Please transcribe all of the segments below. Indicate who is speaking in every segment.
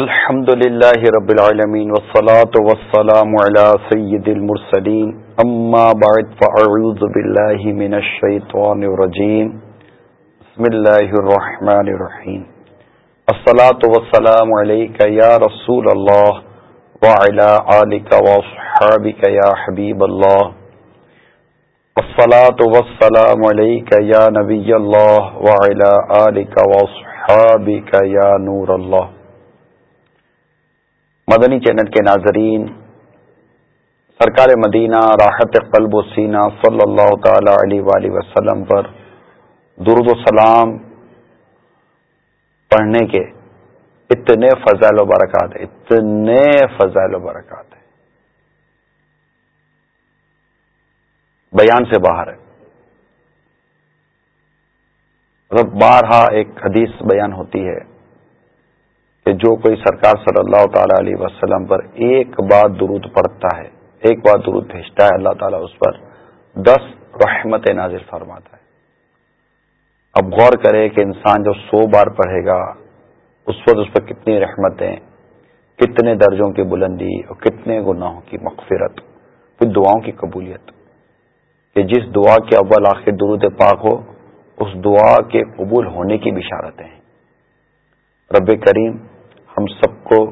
Speaker 1: الحمد لله رب العالمين والصلاة والسلام على سيد المرسلين. أما بعد، فأعوذ بالله من الشيطان الرجيم. بسم الله الرحمن الرحيم. الصلاة والسلام عليك يا رسول الله وعلى آلك وصحابك يا حبيب الله. الصلاة والسلام عليك يا نبي الله وعلى آلك وصحابك يا نور الله. مدنی چینل کے ناظرین، سرکار مدینہ، راحت قلب و سینہ صلی اللہ تعالی علیہ وآلہ وسلم پر درود و سلام پڑھنے کے اتنے فضائل و برکات اتنے فضائل و برکات ہیں۔ بیان سے باہر ہے۔ مطلب بارہا ایک حدیث بیان ہوتی ہے کہ جو کوئی سرکار صلی اللہ تعالی علیہ وسلم پر ایک بار درود پڑھتا ہے، ایک بار درود بھیجتا ہے، اللہ تعالیٰ اس پر دس رحمت نازل فرماتا ہے۔ اب غور کرے کہ انسان جب سو بار پڑھے گا، اس وقت اس پر کتنی رحمتیں، کتنے درجوں کی بلندی اور کتنے گناہوں کی مغفرت پھر دعاؤں کی قبولیت۔ کہ جس دعا کے اول آخر درود پاک ہو، اس دعا کے قبول ہونے کی بشارتیں۔ ہیں رب کریم ہم سب کو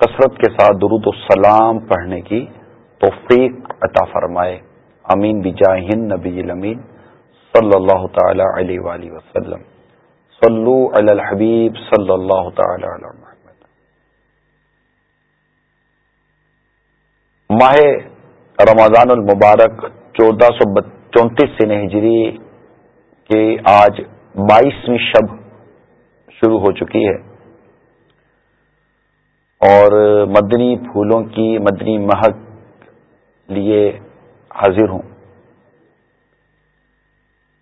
Speaker 1: کثرت کے ساتھ درود و سلام پڑھنے کی توفیق عطا فرمائے۔ امین بجاہن نبی الامین صلی اللہ تعالی علیہ وآلہ وسلم۔ صلو علی الحبیب صلی اللہ تعالی علی محمد۔ ماہ رمضان المبارک چودہ سو چونتیس سن ہجری کے آج بائیسویں شب شروع ہو چکی ہے۔ اور مدنی پھولوں کی مدنی مہک لیے حاضر ہوں۔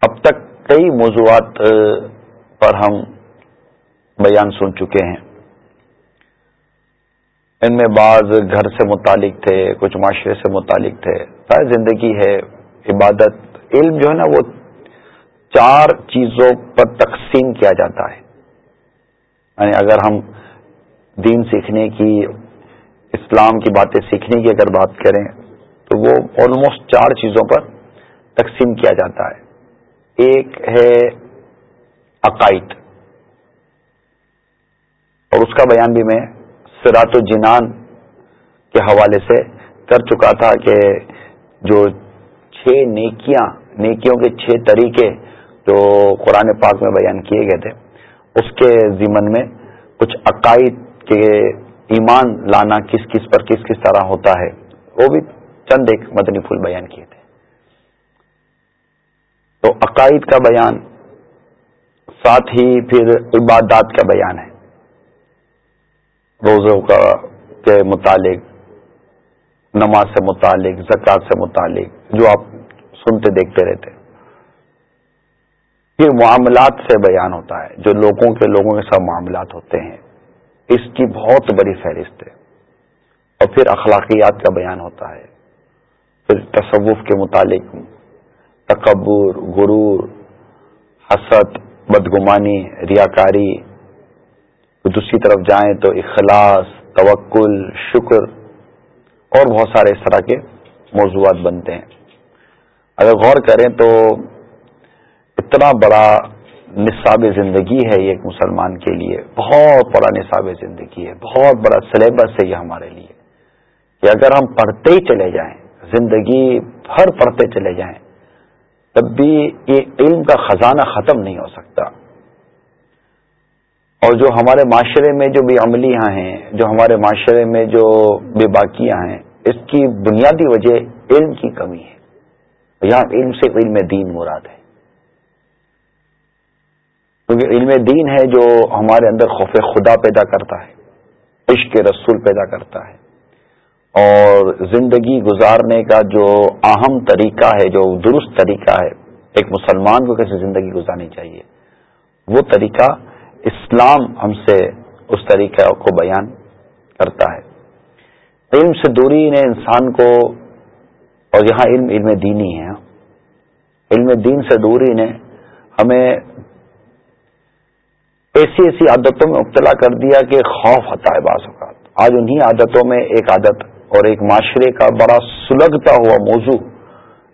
Speaker 1: اب تک کئی موضوعات پر ہم بیان سن چکے ہیں۔ ان میں بعض گھر سے متعلق تھے، کچھ معاشرے سے متعلق تھے۔ ساری زندگی ہے عبادت، علم جو ہے نا، وہ چار چیزوں پر تقسیم کیا جاتا ہے۔ یعنی اگر ہم دین سیکھنے کی، اسلام کی باتیں سیکھنے کی اگر بات کریں، تو وہ آلموسٹ چار چیزوں پر تقسیم کیا جاتا ہے۔ ایک ہے عقائد، اور اس کا بیان بھی میں سرات و جنان کے حوالے سے کر چکا تھا کہ جو چھ نیکیاں، نیکیوں کے چھ طریقے جو قرآن پاک میں بیان کیے گئے تھے، اس کے ضمن میں کچھ عقائد کہ ایمان لانا کس کس پر کس کس طرح ہوتا ہے، وہ بھی چند ایک مدنی پھول بیان کیے تھے۔ تو عقائد کا بیان، ساتھ ہی پھر عبادات کا بیان ہے۔ روزوں کا کے متعلق، نماز سے متعلق، زکوٰۃ سے متعلق، جو آپ سنتے دیکھتے رہتے۔ پھر معاملات سے بیان ہوتا ہے، جو لوگوں کے لوگوں کے ساتھ معاملات ہوتے ہیں۔ اس کی بہت بڑی فہرست ہے۔ اور پھر اخلاقیات کا بیان ہوتا ہے۔ پھر تصوف کے متعلق تکبر، غرور، حسد، بدگمانی، ریاکاری۔ دوسری طرف جائیں تو اخلاص، توکل، شکر اور بہت سارے اس طرح کے موضوعات بنتے ہیں۔ اگر غور کریں تو اتنا بڑا نصاب زندگی ہے یہ ایک مسلمان کے لیے، بہت بڑا نصاب زندگی ہے، بہت بڑا سلیبس ہے یہ ہمارے لیے۔ کہ اگر ہم پڑھتے ہی چلے جائیں، زندگی بھر پڑھتے چلے جائیں، تب بھی یہ علم کا خزانہ ختم نہیں ہو سکتا۔ اور جو ہمارے معاشرے میں جو بھی عملیاں ہیں، جو ہمارے معاشرے میں جو بے باقیاں ہیں، اس کی بنیادی وجہ علم کی کمی ہے۔ یہاں علم سے علم دین مراد ہے۔ کیونکہ علم دین ہے جو ہمارے اندر خوف خدا پیدا کرتا ہے، عشق رسول پیدا کرتا ہے۔ اور زندگی گزارنے کا جو اہم طریقہ ہے، جو درست طریقہ ہے، ایک مسلمان کو کیسے زندگی گزارنی چاہیے؟ وہ طریقہ اسلام ہم سے اس طریقہ کو بیان کرتا ہے۔ علم سے دوری نے انسان کو، اور یہاں علم علم دینی ہے۔ علم دین سے دوری نے ہمیں ایسی ایسی عادتوں میں مبتلا کر دیا کہ خوف ہوتا ہے بعض اوقات۔ آج انہی عادتوں میں ایک عادت اور ایک معاشرے کا بڑا سلگتا ہوا موضوع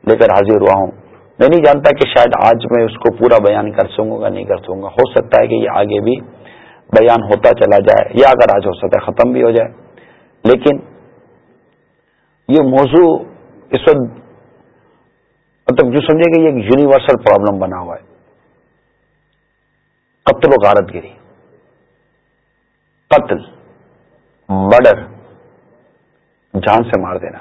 Speaker 1: لے کر حاضر ہوا ہوں۔ میں نہیں جانتا کہ شاید آج میں اس کو پورا بیان کر سکوں گا نہیں کر سکوں گا۔ ہو سکتا ہے کہ یہ آگے بھی بیان ہوتا چلا جائے یا اگر آج ہو سکتا ہے ختم بھی ہو جائے۔ لیکن یہ موضوع اس وقت مطلب جو سمجھے کہ یہ ایک یونیورسل پرابلم بنا ہوا ہے۔ قتل و غارت گری۔ قتل، مرڈر، جان سے مار دینا۔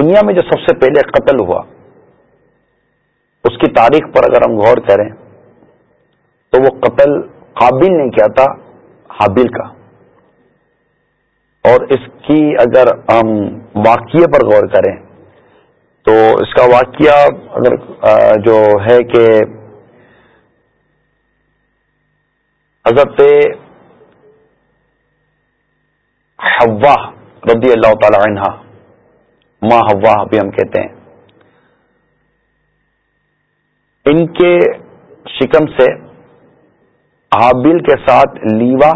Speaker 1: دنیا میں جو سب سے پہلے قتل ہوا، اس کی تاریخ پر اگر ہم غور کریں، تو وہ قتل قابل نے کیا تھا، حابل کا۔ اور اس کی اگر ہم واقعے پر غور کریں تو اس کا واقعہ اگر جو ہے کہ حضرت حوا رضی اللہ تعالی عنہ، ماں ہوا بھی ہم کہتے ہیں، ان کے شکم سے حابل کے ساتھ لیوا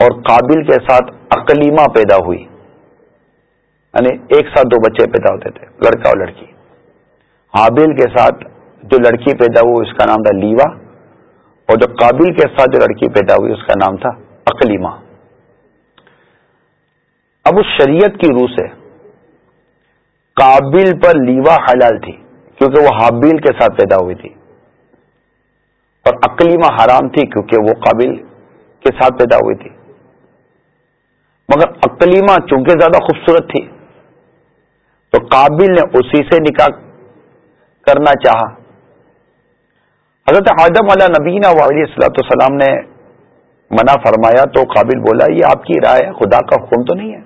Speaker 1: اور قابل کے ساتھ اقلیمہ پیدا ہوئی یعنی ایک ساتھ دو بچے پیدا ہوتے تھے، لڑکا اور لڑکی۔ حابل کے ساتھ جو لڑکی پیدا ہوئی اس کا نام تھا لیوا اور جو قابل کے ساتھ جو لڑکی پیدا ہوئی اس کا نام تھا اقلیمہ۔ اب اس شریعت کی روح سے قابل پر لیوا حلال تھی کیونکہ وہ حابیل کے ساتھ پیدا ہوئی تھی۔ اور اقلیمہ حرام تھی کیونکہ وہ قابل کے ساتھ پیدا ہوئی تھی۔ مگر اقلیمہ چونکہ زیادہ خوبصورت تھی تو قابل نے اسی سے نکاح کرنا چاہا۔ حضرت آدم علیہ نبینہ علیہ السلاۃ السلام نے منع فرمایا تو قابل بولا، یہ آپ کی رائے خدا کا حکم تو نہیں ہے۔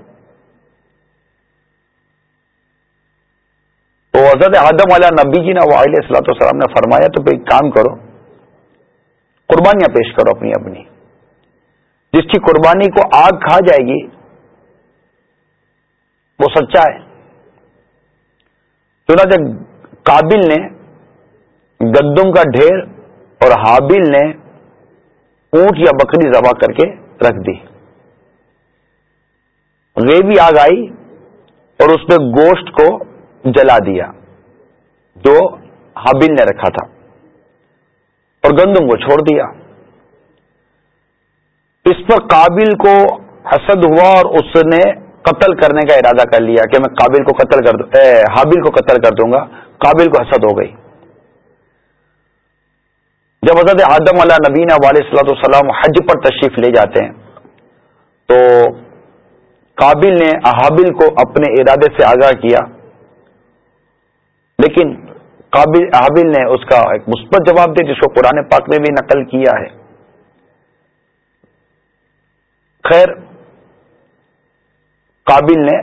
Speaker 1: تو حضرت آدم والا نبی جی نا علیہ السلاۃ والسلام نے فرمایا تو ایک کام کرو، قربانیاں پیش کرو اپنی اپنی۔ جس کی قربانی کو آگ کھا جائے گی، وہ سچا ہے۔ چنانچہ قابل نے گندم کا ڈھیر اور حابل نے اونٹ یا بکری ذبح کر کے رکھ دی۔ ریوی آگ آئی اور اس نے گوشت کو جلا دیا۔ جو حابل نے رکھا تھا اور گندم کو چھوڑ دیا۔ اس پر قابل کو حسد ہوا اور اس نے قتل کرنے کا ارادہ کر لیا کہ میں قابل کو قتل کر دوں حابل کو قتل کر دوں گا۔ قابل کو حسد ہو گئی۔ جب حضرت آدم علیہ نبین علیہ السلاۃ السلام حج پر تشریف لے جاتے ہیں، تو قابل نے حابل کو اپنے ارادے سے آگاہ کیا۔ لیکن قابل حابل نے اس کا ایک مثبت جواب دیا جس کو قرآن پاک نے بھی نقل کیا ہے۔ خیر، قابل نے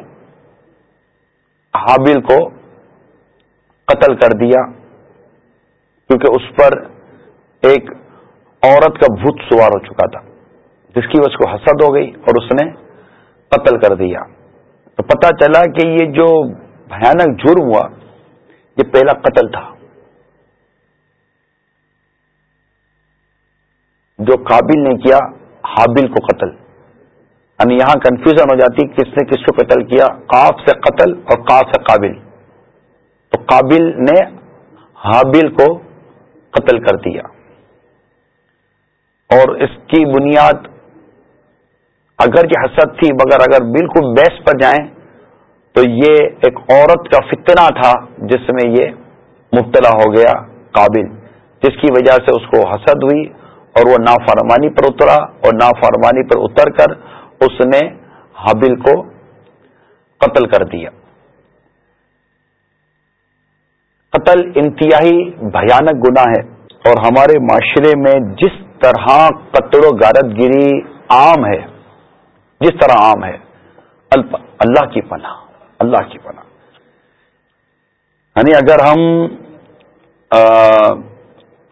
Speaker 1: حابل کو قتل کر دیا، کیونکہ اس پر ایک عورت کا بھوت سوار ہو چکا تھا، جس کی وجہ کو حسد ہو گئی اور اس نے قتل کر دیا۔ تو پتہ چلا کہ یہ جو بھیانک جرم ہوا، یہ پہلا قتل تھا۔ جو قابل نے کیا، حابل کو قتل۔ یعنی یہاں کنفیوژن ہو جاتی، کس نے کس کو قتل کیا، قاف سے قتل اور قاف سے قابل۔ تو قابل نے حابل کو قتل کر دیا۔ اور اس کی بنیاد اگر یہ حسد تھی، مگر اگر بالکل بیس پر جائیں تو یہ ایک عورت کا فتنہ تھا جس میں یہ مبتلا ہو گیا قابل، جس کی وجہ سے اس کو حسد ہوئی اور وہ نافرمانی پر اترا اور نافرمانی پر اتر کر اس نے حابل کو قتل کر دیا۔ قتل انتہائی بھیانک گنا ہے۔ اور ہمارے معاشرے میں جس طرح قتل و غارت گیری عام ہے، جس طرح عام ہے اللہ کی پناہ، اللہ کی پناہ۔ یعنی اگر ہم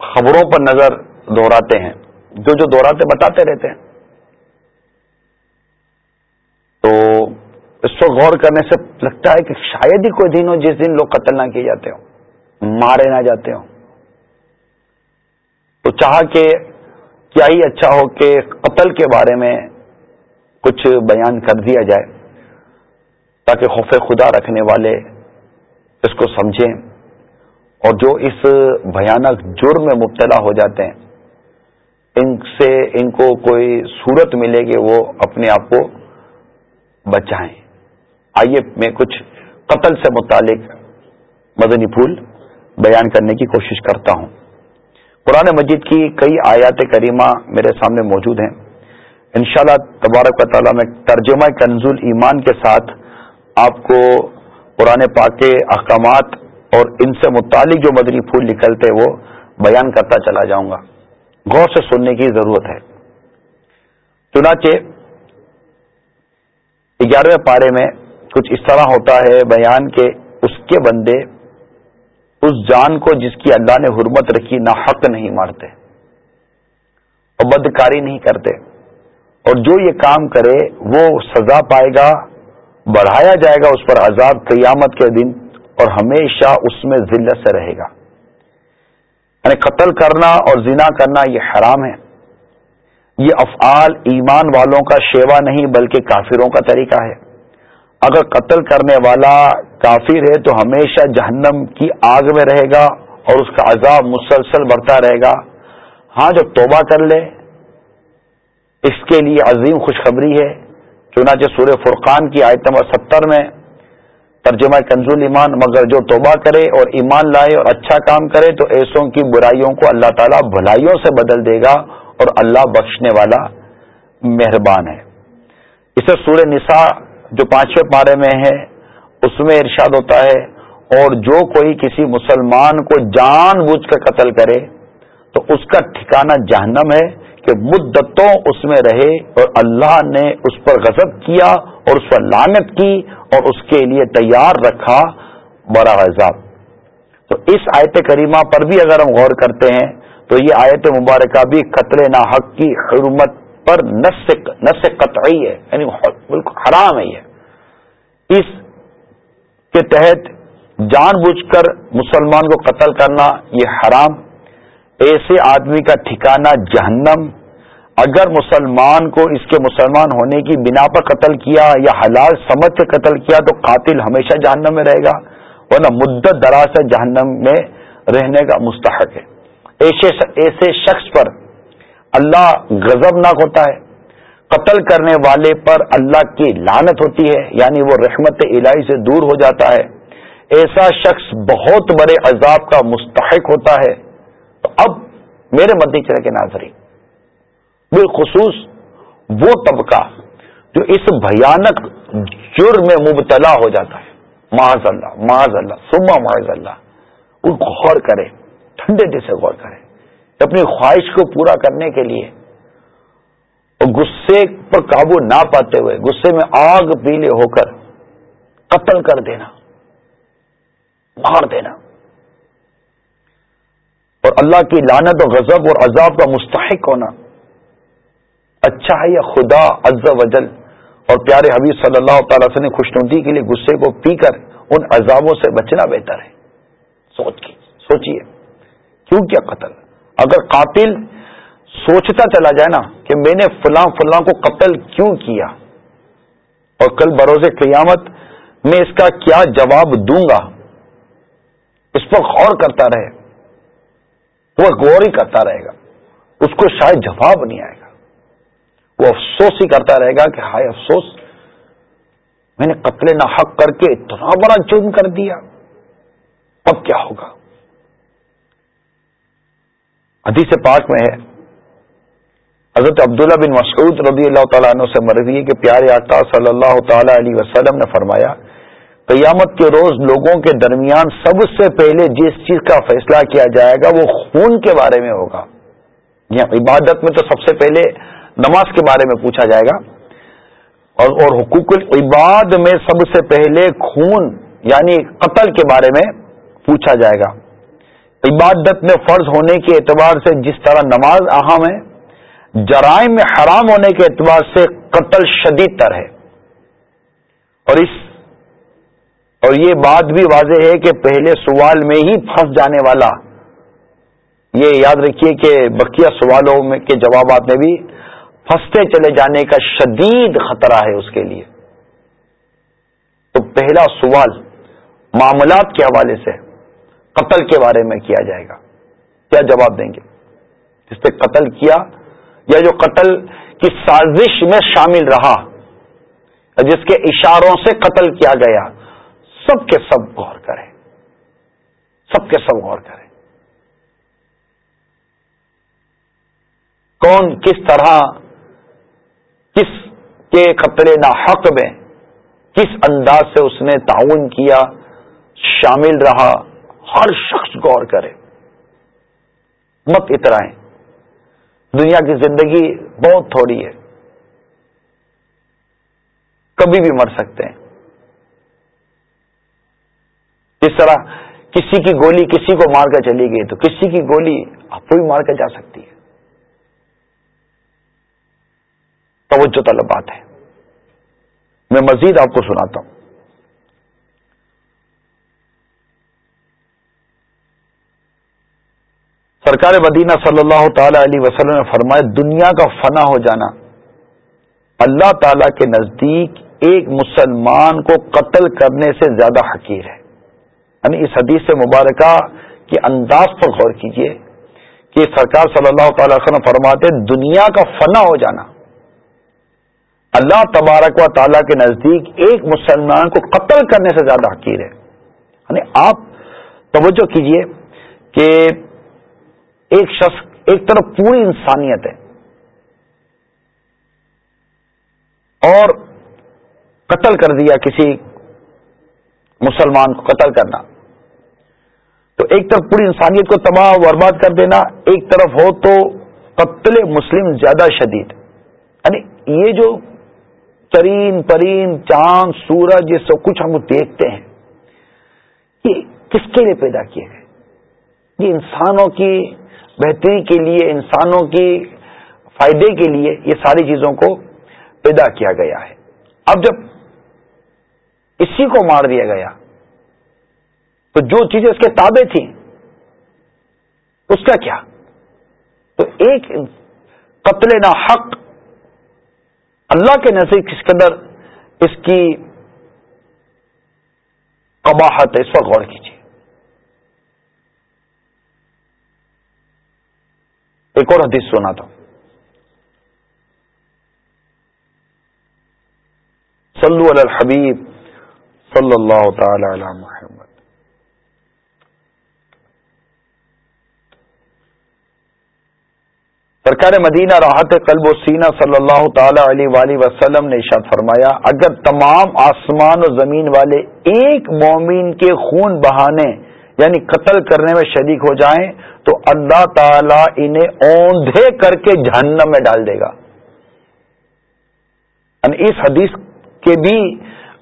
Speaker 1: خبروں پر نظر دہراتے ہیں، جو جو دہراتے بتاتے رہتے ہیں، تو اس کو غور کرنے سے لگتا ہے کہ شاید ہی کوئی دن ہو جس دن لوگ قتل نہ کیے جاتے ہوں۔ مارے نہ جاتے ہوں۔ تو چاہ کہ کیا ہی اچھا ہو کہ قتل کے بارے میں کچھ بیان کر دیا جائے، تاکہ خوف خدا رکھنے والے اس کو سمجھیں اور جو اس بھیانک جرم میں مبتلا ہو جاتے ہیں، ان سے ان کو کوئی صورت ملے گی وہ اپنے آپ کو بچائیں۔ آئیے میں کچھ قتل سے متعلق مدنی پھول بیان کرنے کی کوشش کرتا ہوں۔ قرآن مجید کی کئی آیات کریمہ میرے سامنے موجود ہیں۔ انشاءاللہ تبارک و تعالیٰ میں ترجمہ کنزول ایمان کے ساتھ آپ کو قرآن پاک کے احکامات اور ان سے متعلق جو مدنی پھول نکلتے وہ بیان کرتا چلا جاؤں گا۔ غور سے سننے کی ضرورت ہے۔ چنانچہ گیارہویں پارے میں کچھ اس طرح ہوتا ہے بیان کہ اس کے بندے اس جان کو جس کی اللہ نے حرمت رکھی نہ حق نہیں مارتے اور بدکاری نہیں کرتے اور جو یہ کام کرے وہ سزا پائے گا، بڑھایا جائے گا اس پر عذاب قیامت کے دن اور ہمیشہ اس میں ذلت سے رہے گا۔ یعنی قتل کرنا اور زنا کرنا یہ حرام ہے۔ یہ افعال ایمان والوں کا شیوا نہیں بلکہ کافروں کا طریقہ ہے۔ اگر قتل کرنے والا کافر ہے تو ہمیشہ جہنم کی آگ میں رہے گا اور اس کا عذاب مسلسل بڑھتا رہے گا۔ ہاں جو توبہ کر لے، اس کے لیے عظیم خوشخبری ہے۔ چنانچہ سورہ فرقان کی آیت نمبر ستر میں ترجمہ کنزول ایمان، مگر جو توبہ کرے اور ایمان لائے اور اچھا کام کرے تو ایسوں کی برائیوں کو اللہ تعالیٰ بھلائیوں سے بدل دے گا اور اللہ بخشنے والا مہربان ہے۔ اسے سورہ نساء جو پانچویں پارے میں ہے اس میں ارشاد ہوتا ہے اور جو کوئی کسی مسلمان کو جان بوجھ کر قتل کرے تو اس کا ٹھکانہ جہنم ہے کہ مدتوں اس میں رہے اور اللہ نے اس پر غضب کیا اور اس پر لانت کی اور اس کے لیے تیار رکھا بڑا عذاب۔ تو اس آیت کریمہ پر بھی اگر ہم غور کرتے ہیں تو یہ آیت مبارکہ بھی قتل نا حق کی حرمت پر نس قطعی ہے یعنی بالکل حرام ہے یہ۔ اس کے تحت جان بوجھ کر مسلمان کو قتل کرنا یہ حرام، ایسے آدمی کا ٹھکانہ جہنم، اگر مسلمان کو اس کے مسلمان ہونے کی بنا پر قتل کیا یا حلال سمجھ کے قتل کیا تو قاتل ہمیشہ جہنم میں رہے گا، ورنہ مدت دراز سے جہنم میں رہنے کا مستحق ہے۔ ایسے شخص پر اللہ غضب ناک ہوتا ہے۔ قتل کرنے والے پر اللہ کی لانت ہوتی ہے یعنی وہ رحمت الہی سے دور ہو جاتا ہے۔ ایسا شخص بہت بڑے عذاب کا مستحق ہوتا ہے۔ تو اب میرے مدی چرے کے ناظرین، بالخصوص وہ طبقہ جو اس بھیانک جرم میں مبتلا ہو جاتا ہے۔ معاذ اللہ معاذ اللہ سما معاذ اللہ۔ وہ غور کرے، ٹھنڈے دل سے غور کرے، اپنی خواہش کو پورا کرنے کے لیے۔ اور غصے پر قابو نہ پاتے ہوئے، غصے میں آگ پیلے ہو کر قتل کر دینا، مار دینا۔ اور اللہ کی لانت و غضب اور عذاب کا مستحق ہونا اچھا ہے یا خدا عز و جل؟ اور پیارے حبیب صلی اللہ تعالی سے خوشنودی کے لیے غصے کو پی کر ان عذابوں سے بچنا بہتر ہے۔ سوچ کی سوچیے کیوں کیا قتل؟ اگر قاتل سوچتا چلا جائے نا کہ میں نے فلاں فلاں کو قتل کیوں کیا؟ اور کل بروز قیامت میں اس کا کیا جواب دوں گا؟ اس پر غور کرتا رہے۔ وہ غور ہی کرتا رہے گا۔ اس کو شاید جواب نہیں آئے گا۔ وہ افسوس ہی کرتا رہے گا کہ ہائے افسوس، میں نے قتل نہ حق کر کے اتنا بڑا جرم کر دیا۔ اب کیا ہوگا؟ حدیث پاک میں ہے حضرت عبداللہ بن مسعود رضی اللہ تعالیٰ عنہ سے مرضی کہ پیارے آقا صلی اللہ تعالی علیہ وسلم نے فرمایا، قیامت کے روز لوگوں کے درمیان سب سے پہلے جس چیز کا فیصلہ کیا جائے گا وہ خون کے بارے میں ہوگا۔ یہاں عبادت میں تو سب سے پہلے نماز کے بارے میں پوچھا جائے گا۔ اور اور حقوق العباد میں سب سے پہلے خون یعنی قتل کے بارے میں پوچھا جائے گا۔ عبادت میں فرض ہونے کے اعتبار سے جس طرح نماز اہم ہے جرائم میں حرام ہونے کے اعتبار سے قتل شدید تر ہے۔ اور اس اور یہ بات بھی واضح ہے کہ پہلے سوال میں ہی پھنس جانے والا۔ یہ یاد رکھیے کہ بقیہ سوالوں میں کے جوابات میں بھی پھنستے چلے جانے کا شدید خطرہ ہے اس کے لیے۔ تو پہلا سوال معاملات کے حوالے سے قتل کے بارے میں کیا جائے گا؟ کیا جواب دیں گے؟ جس پہ قتل کیا یا جو قتل کی سازش میں شامل رہا، جس کے اشاروں سے قتل کیا گیا، سب کے سب غور کریں۔ سب کے سب غور کریں۔ کون کس طرح، کس کے قتل نہ حق میں، کس انداز سے اس نے تعاون کیا، شامل رہا، ہر شخص غور کرے۔ مت اترائیں۔ دنیا کی زندگی بہت تھوڑی ہے۔ کبھی بھی مر سکتے ہیں۔ اس طرح کسی کی گولی کسی کو مار کر چلی گئی تو کسی کی گولی آپ کو بھی مار کر جا سکتی ہے۔ توجہ طلب بات ہے۔ میں مزید آپ کو سناتا ہوں۔ سرکار مدینہ صلی اللہ تعالی علیہ وسلم نے فرمایا، دنیا کا فنا ہو جانا۔ اللہ تعالی کے نزدیک ایک مسلمان کو قتل کرنے سے زیادہ حقیر ہے۔ یعنی اس حدیث سے مبارکہ کے انداز پر غور کیجیے کہ سرکار صلی اللہ تعالی وسلم فرماتے دنیا کا فنا ہو جانا۔ اللہ تبارک و تعالیٰ کے نزدیک ایک مسلمان کو قتل کرنے سے زیادہ حقیر ہے۔ یعنی آپ توجہ کیجیے کہ ایک شخص ایک طرف پوری انسانیت ہے۔ اور قتل کر دیا کسی مسلمان کو قتل کرنا۔ تو ایک طرف پوری انسانیت کو تباہ و برباد کر دینا، ایک طرف ہو تو قتل مسلم زیادہ شدید۔ یعنی یہ جو ترین پرین چاند، سورج، یہ سب کچھ ہم دیکھتے ہیں، یہ کس کے لیے پیدا کیے گئے؟ یہ انسانوں کی بہتری کے لیے، انسانوں کی فائدے کے لیے یہ ساری چیزوں کو پیدا کیا گیا ہے۔ اب جب اسی کو مار دیا گیا، تو جو چیزیں اس کے تابع تھیں، اس کا کیا؟ تو ایک قتل نہ حق اللہ کے نزدیک کس کے اندر اس کی قباحت ہے، اس پر غور کیجیے ایک اور حدیث سنا تھا صلو علی الحبیب صلی اللہ تعالی علی محمد سرکار مدینہ راحت قلب و سینہ صلی اللہ تعالی علیہ وآلہ وسلم نے ارشاد فرمایا اگر تمام آسمان و زمین والے ایک مومن کے خون بہانے یعنی قتل کرنے میں شریک ہو جائیں تو اللہ تعالی انہیں اوندھے کر کے جہنم میں ڈال دے گا۔ یعنی اس حدیث کے بھی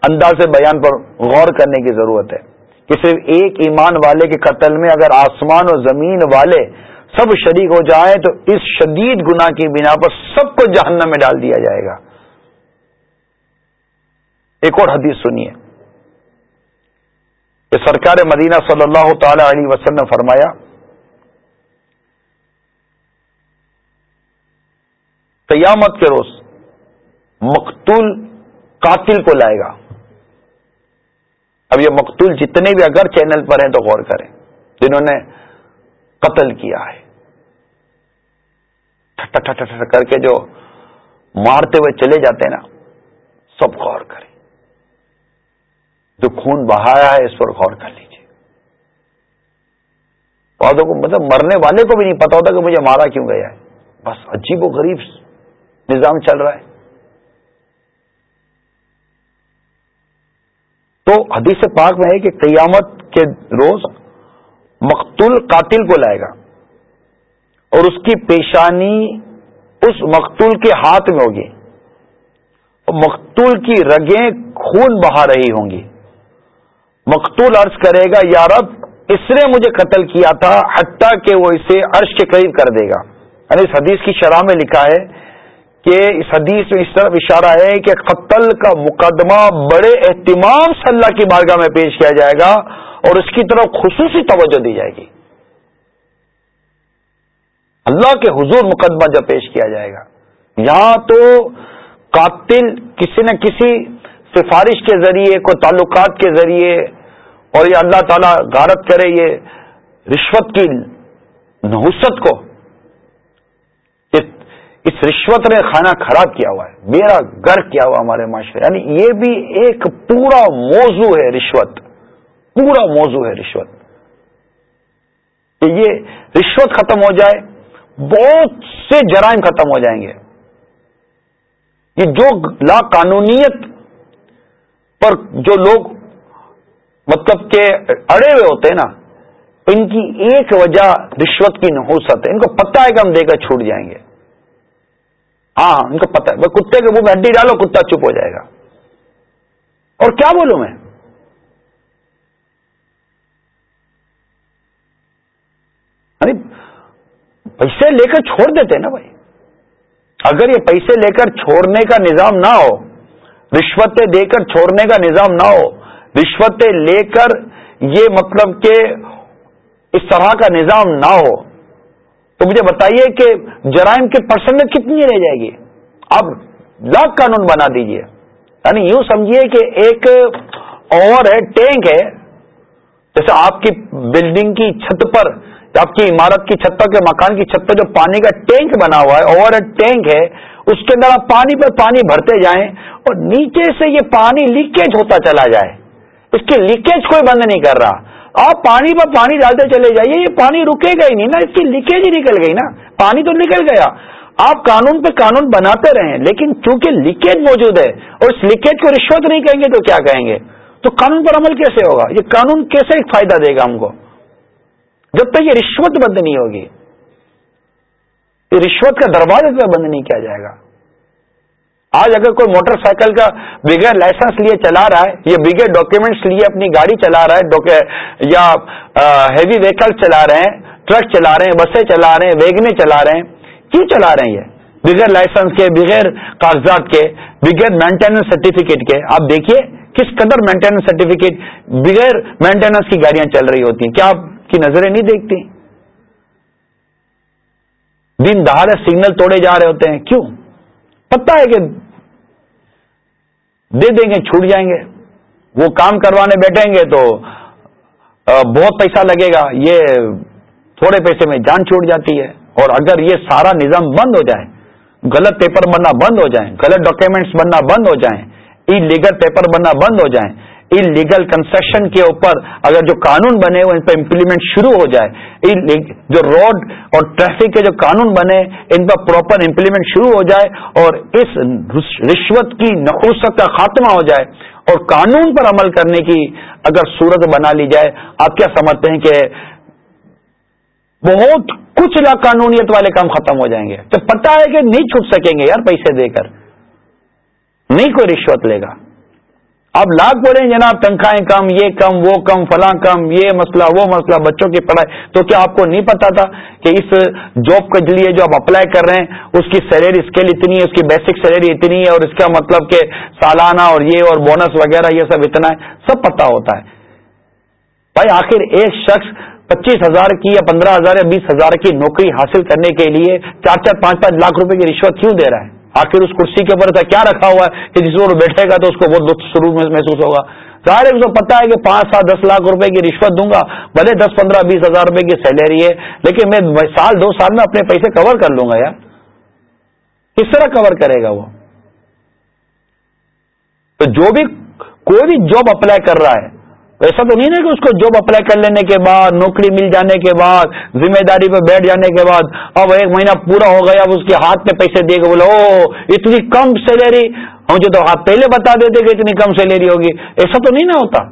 Speaker 1: انداز بیان پر غور کرنے کی ضرورت ہے کہ صرف ایک ایمان والے کے قتل میں اگر آسمان و زمین والے سب شریک ہو جائیں تو اس شدید گنا کی بنا پر سب کو جہنم میں ڈال دیا جائے گا۔ ایک اور حدیث سنیے۔ کہ سرکار مدینہ صلی اللہ تعالی علیہ وسلم نے فرمایا، قیامت کے روز مقتول قاتل کو لائے گا۔ اب یہ مقتول جتنے بھی اگر چینل پر ہیں تو غور کریں، جنہوں نے قتل کیا ہے۔ کر کے جو مارتے ہوئے چلے جاتے ہیں نا، سب غور کریں۔ جو خون بہایا ہے، اس پر غور کر لیجیے پودوں کو مطلب مرنے والے کو بھی نہیں پتا ہوتا کہ مجھے مارا کیوں گیا ہے۔ بس عجیب و غریب نظام چل رہا ہے۔ تو حدیث پاک میں ہے کہ قیامت کے روز مقتول قاتل کو لائے گا۔ اور اس کی پیشانی اس مقتول کے ہاتھ میں ہوگی۔ اور مقتول کی رگیں خون بہا رہی ہوں گی۔ مقتول عرض کرے گا یارب اس نے مجھے قتل کیا تھا، حتیٰ کہ وہ اسے عرش کے قریب کر دے گا. یعنی اس حدیث کی شرح میں لکھا ہے کہ اس حدیث میں اس طرف اشارہ ہے کہ قتل کا مقدمہ بڑے اہتمام سے اللہ کی بارگاہ میں پیش کیا جائے گا اور اس کی طرف خصوصی توجہ دی جائے گی۔ اللہ کے حضور مقدمہ جب پیش کیا جائے گا، یہاں تو قاتل کسی نہ کسی سفارش کے ذریعے کو تعلقات کے ذریعے اور یہ اللہ تعالی غارت کرے یہ رشوت کی نحوست کو۔ اس رشوت نے کھانا خراب کیا ہوا ہے، میرا گر کیا ہوا ہمارے معاشرے۔ یعنی یہ بھی ایک پورا موضوع ہے رشوت، پورا موضوع ہے رشوت۔ کہ یہ رشوت ختم ہو جائے، بہت سے جرائم ختم ہو جائیں گے۔ یہ جو لا قانونیت پر جو لوگ مطلب کہ اڑے ہوئے ہوتے ہیں نا، ان کی ایک وجہ رشوت کی نحوست ہے۔ ان کو پتہ ہے کہ ہم دے کر چھوٹ جائیں گے۔ ہاں, ہاں، ان کو پتہ ہے۔ کتے کے منہ میں ہڈی ڈالو، کتا چپ ہو جائے گا۔ اور کیا بولوں میں؟ یعنی پیسے لے کر چھوڑ دیتے نا بھائی۔ اگر یہ پیسے لے کر چھوڑنے کا نظام نہ ہو، رشوتیں دے کر چھوڑنے کا نظام نہ ہو رشوتیں لے کر یہ مطلب کہ اس طرح کا نظام نہ ہو۔ تو مجھے بتائیے کہ جرائم کی پرسنٹیج کتنی رہ جائے گی؟ اب لاکھ قانون بنا دیجیے۔ یعنی یوں سمجھیے کہ ایک اوور ہے، ٹینک ہے۔ جیسے آپ کی بلڈنگ کی چھت پر، آپ کی عمارت کی چھت پر کے مکان کی چھت پر جو پانی کا ٹینک بنا ہوا ہے اوور ہیڈ ٹینک ہے، اس کے اندر آپ پانی پر پانی بھرتے جائیں اور نیچے سے یہ پانی لیکیج ہوتا چلا جائے۔ اس کی لیکیج کوئی بند نہیں کر رہا۔ آپ پانی پر پانی ڈالتے چلے جائیے، یہ پانی رکے گا ہی نہیں نا، اس کی لیکیج ہی نکل گئی نا۔ پانی تو نکل گیا۔ آپ قانون پہ قانون بناتے رہیں، لیکن چونکہ لیکیج موجود ہے اور اس لیکیج کو رشوت نہیں کہیں گے تو کیا کہیں گے؟ تو قانون پر عمل کیسے ہوگا؟ یہ قانون کیسے فائدہ دے گا ہم کو؟ جب تک یہ رشوت بند نہیں ہوگی، یہ رشوت کا دروازہ بند نہیں کیا جائے گا۔ آج اگر کوئی موٹر سائیکل کا بغیر لائسنس لیے چلا رہا ہے، یا بغیر ڈاکیومنٹس لیے اپنی گاڑی چلا رہا ہے یا ہیوی ویکل چلا رہے ہیں ٹرک چلا رہے ہیں بسیں چلا رہے ہیں ویگنے چلا رہے ہیں، کیوں چلا رہے ہیں یہ؟ بغیر لائسنس کے، بغیر کاغذات کے، بغیر مینٹیننس سرٹیفکیٹ کے، آپ دیکھیے کس قدر مینٹیننس سرٹیفکیٹ بغیر مینٹیننس کی گاڑیاں چل رہی ہوتی ہیں۔ کیا آپ کی نظریں نہیں دیکھتی؟ دن دہاڑے سگنل توڑے جا رہے ہوتے ہیں۔ کیوں؟ پتہ ہے کہ دے دیں گے، چھوٹ جائیں گے۔ وہ کام کروانے بیٹھیں گے تو بہت پیسہ لگے گا۔ یہ تھوڑے پیسے میں جان چھوٹ جاتی ہے۔ اور اگر یہ سارا نظام بند ہو جائے، غلط پیپر بننا بند ہو جائیں غلط ڈاکیومنٹس بننا بند ہو جائیں ای لیگل پیپر بننا بند ہو جائیں ان لیگل کنسٹرکشن کے اوپر اگر جو قانون بنے وہ ان پہ امپلیمنٹ شروع ہو جائے جو روڈ اور ٹریفک کے جو قانون بنے ان پر پراپر امپلیمنٹ شروع ہو جائے اور اس رشوت کی نقوست کا خاتمہ ہو جائے اور قانون پر عمل کرنے کی اگر صورت بنا لی جائے، آپ کیا سمجھتے ہیں کہ بہت کچھ لا قانونیت والے کام ختم ہو جائیں گے؟ تو پتہ ہے کہ نہیں چھٹ سکیں گے یار پیسے دے کر۔ نہیں کوئی رشوت لے گا۔ اب لاکھ بولیں جناب تنخواہیں کم، یہ کم، وہ کم، فلاں کم، یہ مسئلہ، وہ مسئلہ، بچوں کی پڑھائی۔ تو کیا آپ کو نہیں پتا تھا کہ اس جاب کے لیے جو آپ اپلائی کر رہے ہیں، اس کی سیلری اسکیل اتنی ہے، اس کی بیسک سیلری اتنی ہے، اور اس کا مطلب کہ سالانہ اور یہ اور بونس وغیرہ، یہ سب اتنا ہے، سب پتا ہوتا ہے۔ بھائی، آخر ایک شخص پچیس ہزار کی یا پندرہ ہزار یا بیس ہزار کی نوکری حاصل کرنے کے لیے چار چار پانچ پانچ لاکھ روپے کی رشوت کیوں دے رہا ہے؟ آخر اس کرسی کے اوپر ایسا کیا رکھا ہوا ہے؟ کہ جس وہ بیٹھے گا تو اس کو بہت شروع میں محسوس ہوگا۔ ظاہر ہے، اس کو پتا ہے کہ پانچ سات دس لاکھ روپے کی رشوت دوں گا، بھلے دس، پندرہ، بیس ہزار روپے کی سیلری ہے، لیکن میں سال، دو سال میں اپنے پیسے کور کر لوں گا یار۔ کس طرح کور کرے گا وہ؟ تو جو بھی، کوئی بھی جاب اپلائی کر رہا ہے ایسا تو نہیں نا کہ اس کو جاب اپلائی کر لینے کے بعد، نوکری مل جانے کے بعد، ذمہ داری پہ بیٹھ جانے کے بعد، اب ایک مہینہ پورا ہو گیا، اب اس کے ہاتھ میں پیسے دے گا بولے او اتنی کم سیلری مجھے تو آپ پہلے بتا دیتے کہ اتنی کم سیلری ہوگی۔ ایسا تو نہیں نا ہوتا۔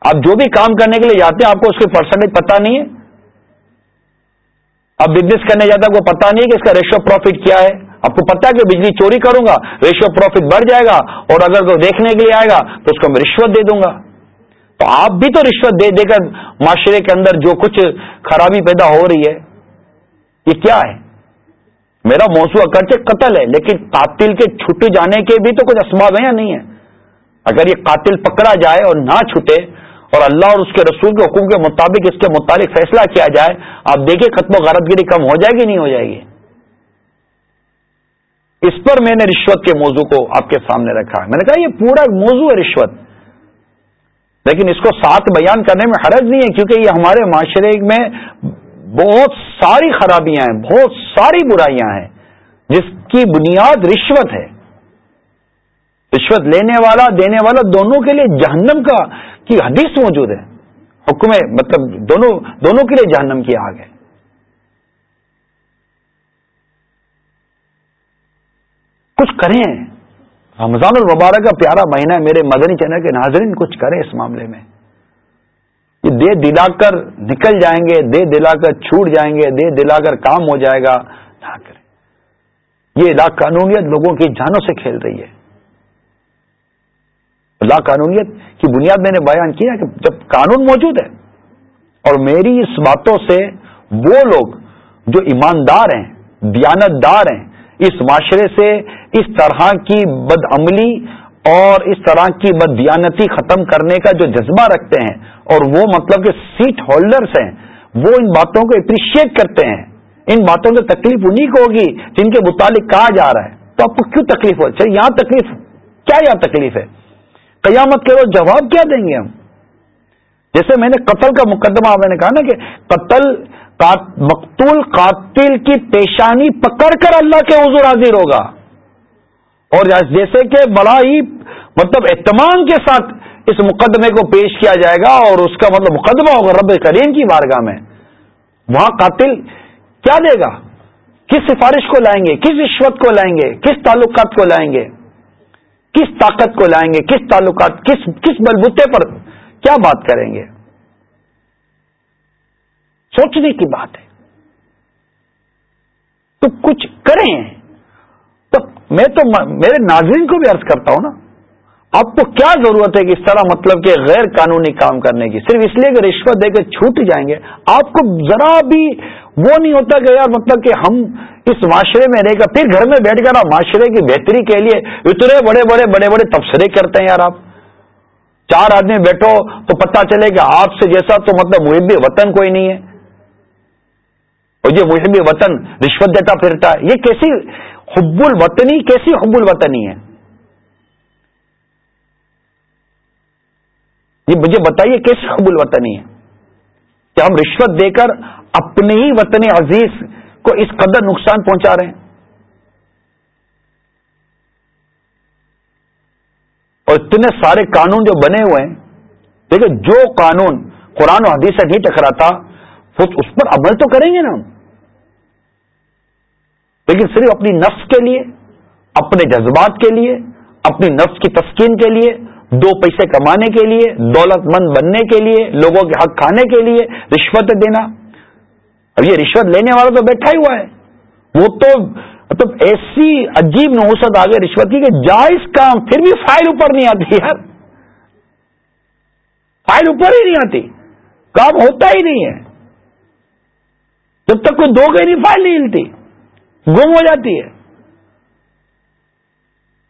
Speaker 1: آپ جو بھی کام کرنے کے لیے جاتے ہیں، آپ کو اس کی پرسنٹیج پتا نہیں ہے۔ اب بزنس کرنے جاتا ہے وہ پتا نہیں ہے کہ اس کا ریشو پروفٹ کیا ہے۔ آپ کو پتا ہے کہ بجلی چوری کروں گا ریشو پروفٹ بڑھ جائے گا، اور اگر وہ دیکھنے کے لیے آئے گا، تو اس کو میں رشوت دے دوں گا۔ تو آپ بھی تو رشوت دے دے کر معاشرے کے اندر جو کچھ خرابی پیدا ہو رہی ہے، یہ کیا ہے؟ میرا موضوع اگرچہ قتل ہے، لیکن قاتل کے چھٹ جانے کے بھی تو کچھ اسباب ہیں یا نہیں ہے اگر یہ قاتل پکڑا جائے اور نہ چھٹے، اور اللہ اور اس کے رسول کے حکم کے مطابق اس کے متعلق فیصلہ کیا جائے، آپ دیکھیں ختم و غرض گیری کم ہو جائے گی، نہیں ہو جائے گی۔ اس پر میں نے رشوت کے موضوع کو آپ کے سامنے رکھا میں نے کہا یہ پورا موضوع ہے رشوت۔ لیکن اس کو ساتھ بیان کرنے میں حرج نہیں ہے کیونکہ یہ ہمارے معاشرے میں بہت ساری خرابیاں ہیں، بہت ساری برائیاں ہیں۔ جس کی بنیاد رشوت ہے۔ رشوت لینے والا، دینے والا دونوں کے لیے جہنم کا کی حدیث موجود ہے۔ حکم مطلب دونوں دونوں کے لیے جہنم کی آگ ہے۔ کچھ کریں۔ رمضان المبارک کا پیارا مہینہ ہے، میرے مدنی چینل کے ناظرین، کچھ کریں اس معاملے میں۔ یہ دے دلا کر نکل جائیں گے، دے دلا کر چھوٹ جائیں گے، دے دلا کر کام ہو جائے گا۔ نہ کریں۔ یہ لا قانونیت لوگوں کی جانوں سے کھیل رہی ہے۔ لا قانونیت کی بنیاد میں نے بیان کیا کہ جب قانون موجود ہے اور میری اس باتوں سے وہ لوگ جو ایماندار ہیں دیانت دار ہیں، اس معاشرے سے اس طرح کی بد عملی اور اس طرح کی بد دیانتی ختم کرنے کا جو جذبہ رکھتے ہیں اور وہ مطلب کہ سیٹ ہولڈرس ہیں، وہ ان باتوں کو اپریشیٹ کرتے ہیں۔ ان باتوں سے تکلیف انہیں کو ہوگی جن کے متعلق کہا جا رہا ہے۔ تو آپ کو کیوں تکلیف ہو؟ چاہیے یہاں تکلیف، کیا یہاں تکلیف ہے؟ قیامت کے روز جواب کیا دیں گے ہم؟ جیسے میں نے قتل کا مقدمہ میں نے کہا نا کہ قتل مقتول قاتل کی پیشانی پکڑ کر اللہ کے حضور حاضر ہوگا۔ اور جیسے کہ بڑا ہی مطلب اہتمام کے ساتھ اس مقدمے کو پیش کیا جائے گا اور اس کا مطلب مقدمہ ہوگا رب کریم کی بارگاہ میں۔ وہاں قاتل کیا دے گا؟ کس سفارش کو لائیں گے؟ کس رشوت کو لائیں گے؟ کس تعلقات کو لائیں گے؟ کس طاقت کو لائیں گے؟ کس تعلقات؟ کس کس بلبوتے پر کیا بات کریں گے؟ سوچنے کی بات ہے۔ تو کچھ کریں۔ میں تو میرے ناظرین کو بھی عرض کرتا ہوں نا، آپ کو کیا ضرورت ہے کہ اس طرح مطلب کہ غیر قانونی کام کرنے کی؟ صرف اس لیے کہ رشوت دے کے چھوٹ جائیں گے۔ آپ کو ذرا بھی وہ نہیں ہوتا کہ یار مطلب کہ ہم اس معاشرے میں رہے گا پھر گھر میں بیٹھ کر آپ معاشرے کی بہتری کے لیے اتنے بڑے بڑے بڑے بڑے تبصرے کرتے ہیں یار آپ۔ چار آدمی بیٹھو تو پتہ چلے کہ آپ سے جیسا تو مطلب محب وطن کوئی نہیں ہے۔ اور یہ محب وطن رشوت دیتا پھرتا ہے۔ یہ کیسی حب الوطنی کیسی حب الوطنی ہے؟ یہ مجھے بتائیے کیسی حب الوطنی ہے؟ کہ ہم رشوت دے کر اپنے ہی وطن عزیز کو اس قدر نقصان پہنچا رہے ہیں۔ اور اتنے سارے قانون جو بنے ہوئے ہیں دیکھیں جو قانون قرآن و حدیث سے نہیں ٹکراتا اس پر عمل تو کریں گے نا ہم۔ لیکن صرف اپنی نفس کے لیے، اپنے جذبات کے لیے، اپنی نفس کی تسکین کے لیے، دو پیسے کمانے کے لیے دولت مند بننے کے لیے، لوگوں کے حق کھانے کے لیے رشوت دینا۔ اب یہ رشوت لینے والا تو بیٹھا ہی ہوا ہے۔ وہ تو مطلب ایسی عجیب نوسط آ گئی رشوت کی کہ جائز کام پھر بھی فائل اوپر نہیں آتی یار۔ فائل اوپر ہی نہیں آتی۔ کام ہوتا ہی نہیں ہے۔ جب تک کوئی دو گئی نہیں فائل نہیں ہلتی گم ہو جاتی ہے۔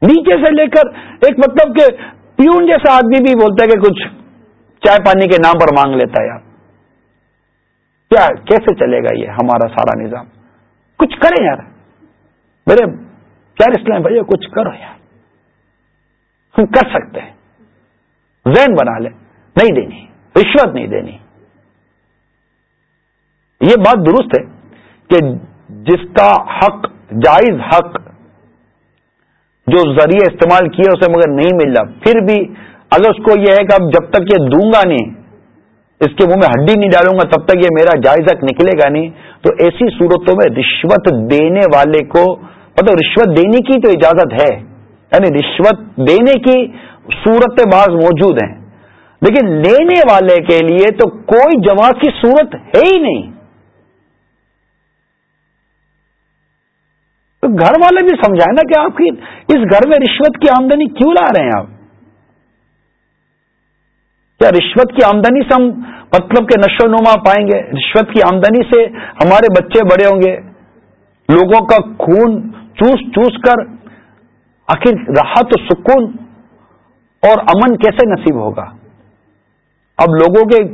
Speaker 1: نیچے سے لے کر ایک مطلب کہ پیون جیسا آدمی بھی بولتا ہے کہ کچھ چائے پانی کے نام پر مانگ لیتا ہے یار۔ کیا کیسے چلے گا یہ ہمارا سارا نظام؟ کچھ کریں یار۔ میرے چار اسلام بھائی کچھ کرو یار۔ ہم کر سکتے ہیں۔ ذہن بنا لیں۔ نہیں دینی۔ رشوت نہیں دینی۔ یہ بات درست ہے کہ جس کا حق، جائز حق جو ذریعے استعمال کیے اسے مگر نہیں مل رہا۔ پھر بھی اگر اس کو یہ ہے کہ اب جب تک یہ دوں گا نہیں، اس کے منہ میں ہڈی نہیں ڈالوں گا، تب تک یہ میرا جائز حق نکلے گا نہیں، تو ایسی صورتوں میں رشوت دینے والے کو مطلب رشوت دینے کی تو اجازت ہے یعنی رشوت دینے کی صورت بعض موجود ہیں، لیکن لینے والے کے لیے تو کوئی جواب کی صورت ہے ہی نہیں۔ تو گھر والے بھی سمجھائیں نا کہ آپ کی اس گھر میں رشوت کی آمدنی کیوں لا رہے ہیں آپ؟ کیا رشوت کی آمدنی سے ہم مطلب کہ نشو نما پائیں گے؟ رشوت کی آمدنی سے ہمارے بچے بڑے ہوں گے۔ لوگوں کا خون چوس چوس کر آخر راحت و سکون اور امن کیسے نصیب ہوگا؟ اب لوگوں کے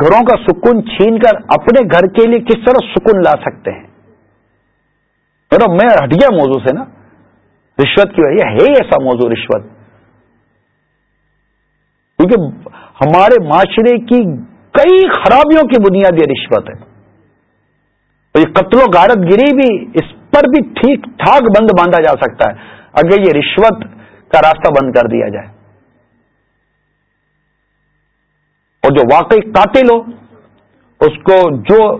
Speaker 1: گھروں کا سکون چھین کر اپنے گھر کے لیے کس طرح سکون لا سکتے ہیں؟ میں ہٹ گیا موضوع سے نا، رشوت کی وجہ ہے ایسا موضوع رشوت۔ کیونکہ ہمارے معاشرے کی کئی خرابیوں کی بنیاد یہ رشوت ہے۔ اور یہ قتل و غارت گری بھی اس پر بھی ٹھیک ٹھاک بند باندھا جا سکتا ہے، اگر یہ رشوت کا راستہ بند کر دیا جائے۔ اور جو واقعی قاتل ہو، اس کو جو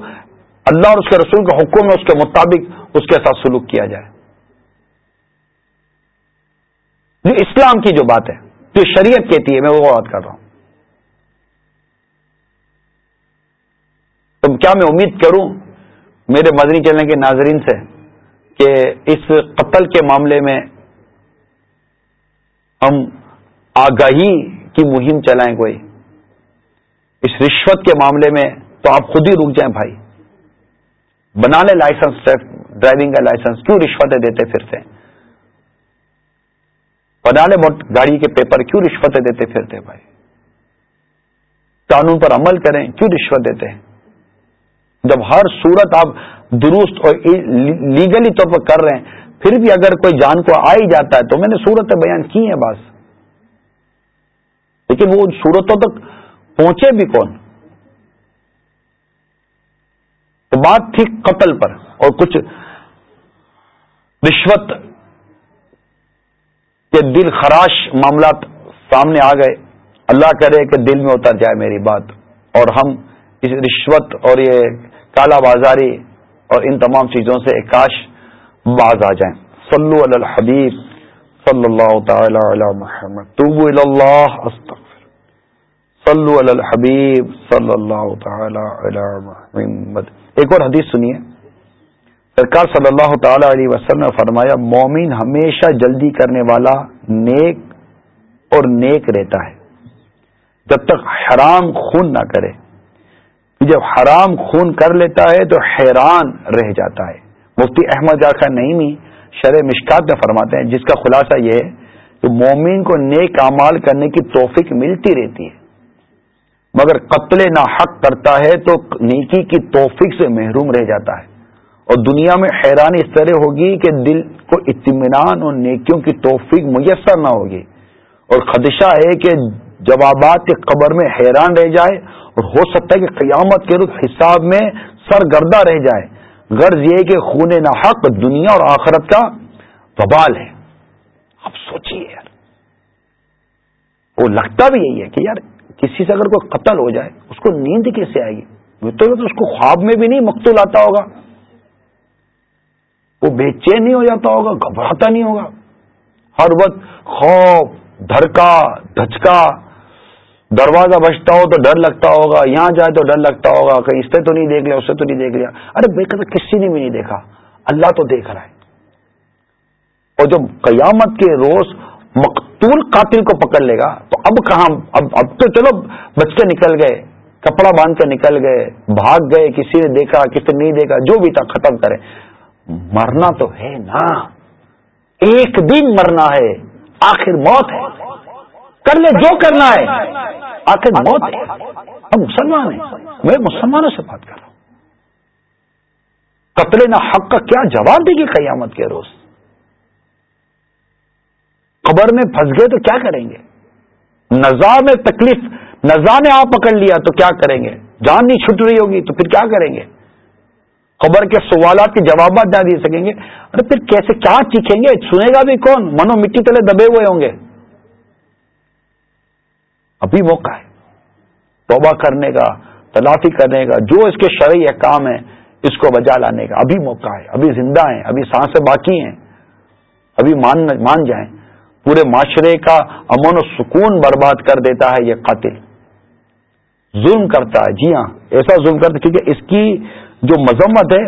Speaker 1: اللہ اور اس کے رسول کا حکم ہے اس کے مطابق اس کے ساتھ سلوک کیا جائے۔ جو اسلام کی جو بات ہے، جو شریعت کہتی ہے، میں وہ بات کر رہا ہوں۔ تو کیا میں امید کروں میرے مدنی چلنے کے ناظرین سے کہ اس قتل کے معاملے میں ہم آگاہی کی مہم چلائیں کوئی۔ اس رشوت کے معاملے میں تو آپ خود ہی رک جائیں بھائی۔ بنا لیں لائسنس ڈرائیونگ کا لائسنس کیوں رشوتیں دیتے پھرتے بنا لیں گاڑی کے پیپر کیوں رشوتیں دیتے پھرتے بھائی؟ قانون پر عمل کریں کیوں رشوت دیتے ہیں؟ جب ہر صورت آپ درست اور لیگلی طور پر کر رہے ہیں، پھر بھی اگر کوئی جان کو آ ہی جاتا ہے تو میں نے صورتیں بیان کی ہیں بس۔ لیکن وہ ان صورتوں تک پہنچے بھی کون؟ تو بات تھی قتل پر اور کچھ رشوت کے دل خراش معاملات سامنے آ گئے۔ اللہ کرے کہ دل میں اتر جائے میری بات اور ہم اس رشوت اور یہ کالا بازاری اور ان تمام چیزوں سے کاش باز آ جائیں۔ صلو علی الحبیب صلی اللہ تعالی علی محمد۔ توبو اللہ صلو علی الحبیب صلی اللہ تعالی علی محمد۔ ایک اور حدیث سنیے۔ سرکار صلی اللہ تعالی علیہ وسلم نے فرمایا، مومن ہمیشہ جلدی کرنے والا نیک اور نیک رہتا ہے۔ جب تک حرام خون نہ کرے۔ جب حرام خون کر لیتا ہے تو حیران رہ جاتا ہے۔ مفتی احمد جاخا نئی شرح مشکات میں فرماتے ہیں، جس کا خلاصہ یہ ہے کہ مومن کو نیک اعمال کرنے کی توفیق ملتی رہتی ہے۔ مگر قتل نہ حق کرتا ہے تو نیکی کی توفیق سے محروم رہ جاتا ہے۔ اور دنیا میں حیرانی اس طرح ہوگی کہ دل کو اطمینان اور نیکیوں کی توفیق میسر نہ ہوگی۔ اور خدشہ ہے کہ جوابات کے قبر میں حیران رہ جائے اور ہو سکتا ہے کہ قیامت کے رخ حساب میں سرگردہ رہ جائے۔ غرض یہ کہ خون نہ حق دنیا اور آخرت کا وبال ہے۔ اب سوچیے یار۔ وہ لگتا بھی یہی ہے کہ یار کسی سے اگر کوئی قتل ہو جائے، اس کو نیند کیسے آئے گی؟ تو اس کو خواب میں بھی نہیں مقتول آتا ہوگا۔ وہ بے چین نہیں ہو جاتا ہوگا، گھبراتا نہیں ہوگا۔ ہر وقت خوف دھڑکا دھچکا، دروازہ بچتا ہو تو ڈر لگتا ہوگا، یہاں جائے تو ڈر لگتا ہوگا، کہیں اس سے تو نہیں دیکھ لیا، اس سے تو نہیں دیکھ لیا۔ ارے بے قدر کسی نے بھی نہیں دیکھا، اللہ تو دیکھ رہا ہے۔ اور جب قیامت کے روز مقتول قاتل کو پکڑ لے گا، تو اب کہاں، اب اب تو چلو، بچ کے نکل گئے، کپڑا باندھ کر نکل گئے، بھاگ گئے، کسی نے دیکھا، کسی نے نہیں دیکھا، جو بھی تھا ختم کرے۔ مرنا تو ہے نا۔ ایک دن مرنا ہے، آخر موت ہے۔ کر لے جو کرنا ہے۔ آخر موت ہے۔ ہم مسلمان ہیں۔ میں مسلمانوں سے بات کر رہا ہوں۔ قتل نہ حق کا کیا جواب دے گی قیامت کے روز؟ قبر میں پھنس گئے تو کیا کریں گے؟ نزا میں تکلیف نزا نے آپ پکڑ لیا تو کیا کریں گے؟ جان نہیں چھٹ رہی ہوگی تو پھر کیا کریں گے؟ خبر کے سوالات کے جوابات نہ دے سکیں گے۔ ارے پھر کیسے، کیا چیخیں گے؟ سنے گا بھی کون؟ منو مٹی تلے دبے ہوئے ہوں گے۔ ابھی موقع ہے۔ توبہ کرنے کا، تلافی کرنے کا، جو اس کے شرعی احکام ہیں، اس کو بجا لانے کا۔ ابھی موقع ہے، ابھی زندہ ہیں، ابھی سانسیں باقی ہیں۔ ابھی مان مان جائیں۔ پورے معاشرے کا امن و سکون برباد کر دیتا ہے یہ قاتل۔ ظلم کرتا ہے جی ہاں ایسا ظلم کرتا ہے، کیونکہ اس کی جو مذمت ہے،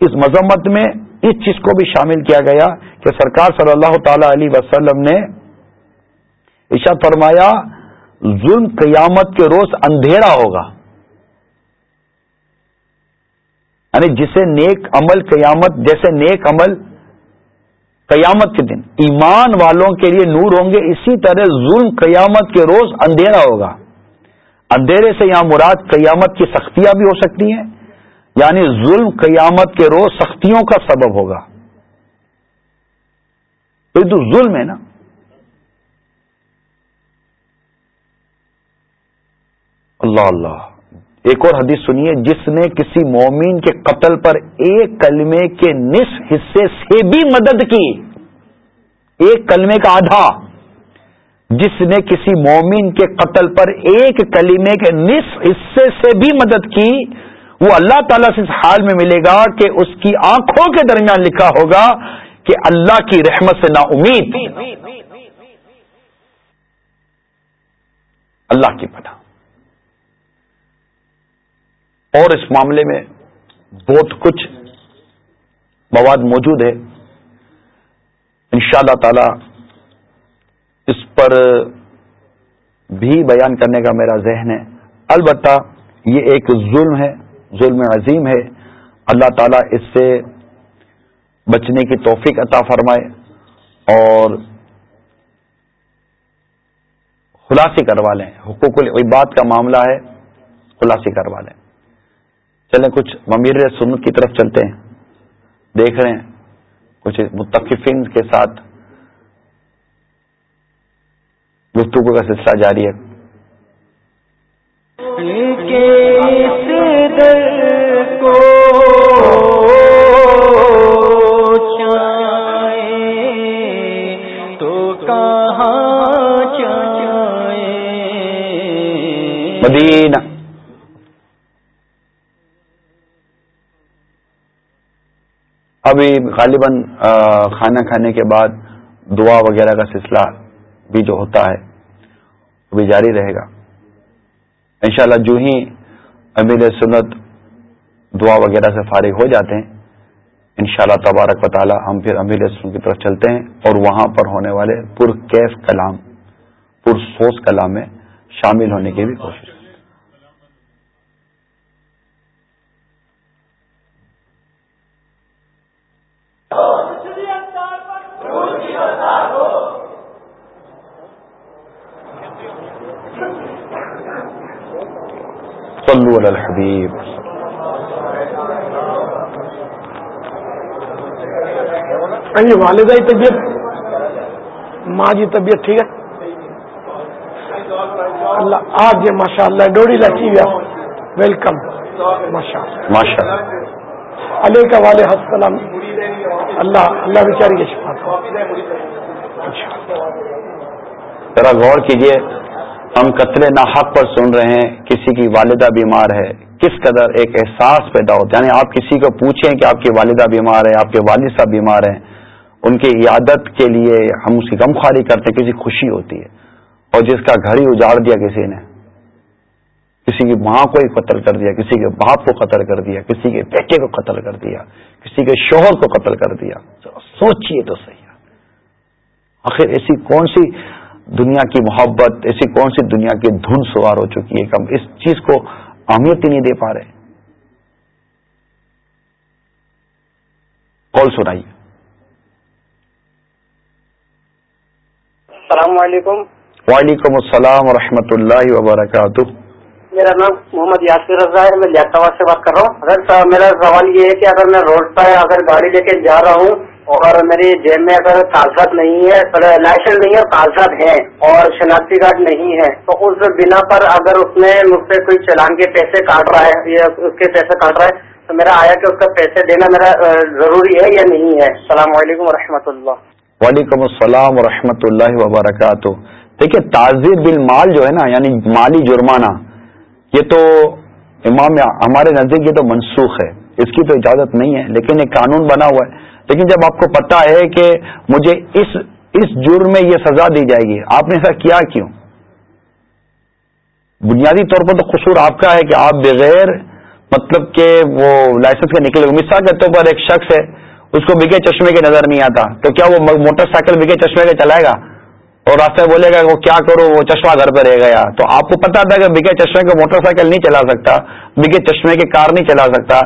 Speaker 1: اس مذمت میں اس چیز کو بھی شامل کیا گیا کہ سرکار صلی اللہ تعالی علیہ وسلم نے عشا فرمایا، ظلم قیامت کے روز اندھیرا ہوگا۔ یعنی جسے نیک عمل قیامت، جیسے نیک عمل قیامت کے دن۔ ایمان والوں کے لیے نور ہوں گے۔ اسی طرح ظلم قیامت کے روز اندھیرا ہوگا۔ اندھیرے سے یہاں مراد قیامت کی سختیاں بھی ہو سکتی ہیں۔ یعنی ظلم قیامت کے روز سختیوں کا سبب ہوگا۔ تو یہ تو ظلم ہے نا۔ اللہ اللہ۔ ایک اور حدیث سنیے، جس نے کسی مومین کے قتل پر ایک کلمے کے نصف حصے سے بھی مدد کی۔ ایک کلمے کا آدھا۔ جس نے کسی مومن کے قتل پر ایک کلمے کے نصف حصے سے بھی مدد کی، وہ اللہ تعالیٰ سے اس حال میں ملے گا کہ اس کی آنکھوں کے درمیان لکھا ہوگا کہ اللہ کی رحمت سے نا امید اللہ کی پناہ۔ اور اس معاملے میں بہت کچھ مواد موجود ہے۔ ان شاء اللہ تعالی اس پر بھی بیان کرنے کا میرا ذہن ہے۔ البتہ یہ ایک ظلم ہے، ظلم عظیم ہے۔ اللہ تعالیٰ اس سے بچنے کی توفیق عطا فرمائے اور خلاصی کروا لیں۔ حقوق العباد کا معاملہ ہے خلاصی کروا لیں۔ چلیں کچھ ممیر سنت کی طرف چلتے ہیں دیکھ رہے ہیں کچھ متفقین کے ساتھ گفتگو کا سلسلہ جاری ہے۔ مدینہ۔ ابھی غالباً کھانا کھانے کے بعد دعا وغیرہ کا سلسلہ بھی جو ہوتا ہے، وہ بھی جاری رہے گا۔ انشاءاللہ جو ہی امیر سنت دعا وغیرہ سے فارغ ہو جاتے ہیں، انشاءاللہ تبارک و تعالی ہم پھر امیر سنت کی طرف چلتے ہیں اور وہاں پر ہونے والے پر کیف کلام پر سوس کلام میں شامل ہونے کی بھی کوشش۔ صلو علی الحبیب
Speaker 2: جی والدہ کی طبیعت ماں کی طبیعت ٹھیک ہے؟ اللہ آج جی ماشاء اللہ ڈوڑی لچی گیا ویلکم ماشاء اللہ
Speaker 1: ماشاء اللہ
Speaker 2: علیہ کا والے السلام. اللہ اللہ بیچاری کے شفا
Speaker 1: ذرا غور کیجیے، ہم قتل ناحق پر سن رہے ہیں، کسی کی والدہ بیمار ہے، کس قدر ایک احساس پیدا ہوتا ہے یعنی آپ کسی کو پوچھیں کہ آپ کی والدہ بیمار ہے، آپ کے والد صاحب بیمار ہیں، ان کی عیادت کے لیے ہم اس کی غم خواری کرتے ہیں، کسی خوشی ہوتی ہے، اور جس کا گھر ہی اجاڑ دیا کسی نے۔ کسی کی ماں کو ہی قتل کر دیا کسی کے باپ کو قتل کر دیا کسی کے بیٹے کو قتل کر دیا کسی کے شوہر کو قتل کر دیا۔ سوچیے تو صحیح آخر ایسی کون سی دنیا کی محبت ایسی کون سی دنیا کی دھن سوار ہو چکی ہے کہ ہم اس چیز کو اہمیت ہی نہیں دے پا رہے۔ کال سنائیے۔
Speaker 3: السلام علیکم۔
Speaker 1: وعلیکم السلام ورحمۃ اللہ وبرکاتہ۔
Speaker 3: میرا نام محمد یاسر رضا ہے، میں لیاقتباد سے بات کر رہا ہوں۔ اگر میرا سوال یہ ہے کہ اگر میں روڈ پر اگر گاڑی لے کے جا رہا ہوں اور میری جیب میں اگر کاغذات نہیں ہے لائسنس نہیں ہے کاغذات ہیں اور شناختی کارڈ نہیں ہے، تو اس بنا پر اگر اس نے مجھ سے کوئی چلان کے پیسے کاٹ رہا ہے، یا اس کے پیسے کاٹ رہا ہے، تو میرا آیا کہ اس کا پیسے دینا میرا ضروری ہے یا نہیں ہے؟ السلام علیکم و اللہ۔
Speaker 1: وعلیکم السلام و اللہ وبرکاتہ۔ دیکھیے تعزیر بل مال جو ہے نا یعنی مالی جرمانہ یہ تو امام ہمارے نزدیک یہ تو منسوخ ہے۔ اس کی تو اجازت نہیں ہے، لیکن ایک قانون بنا ہوا ہے۔ لیکن جب آپ کو پتا ہے کہ مجھے اس اس جرم میں یہ سزا دی جائے گی، آپ نے ایسا کیا کیوں؟ بنیادی طور پر تو قصور آپ کا ہے کہ آپ بغیر مطلب کہ وہ لائسنس کا نکلے مثال کے طور پر ایک شخص ہے، اس کو بگے چشمے کے نظر نہیں آتا، تو کیا وہ موٹر سائیکل بگے چشمے کے چلائے گا؟ اور راستے بولے گا وہ کیا کرو، وہ چشمہ گھر پہ رہ گیا۔ تو آپ کو پتا تھا کہ بگے چشمے کے موٹر سائیکل نہیں چلا سکتا، بگے چشمے کی کار نہیں چلا سکتا۔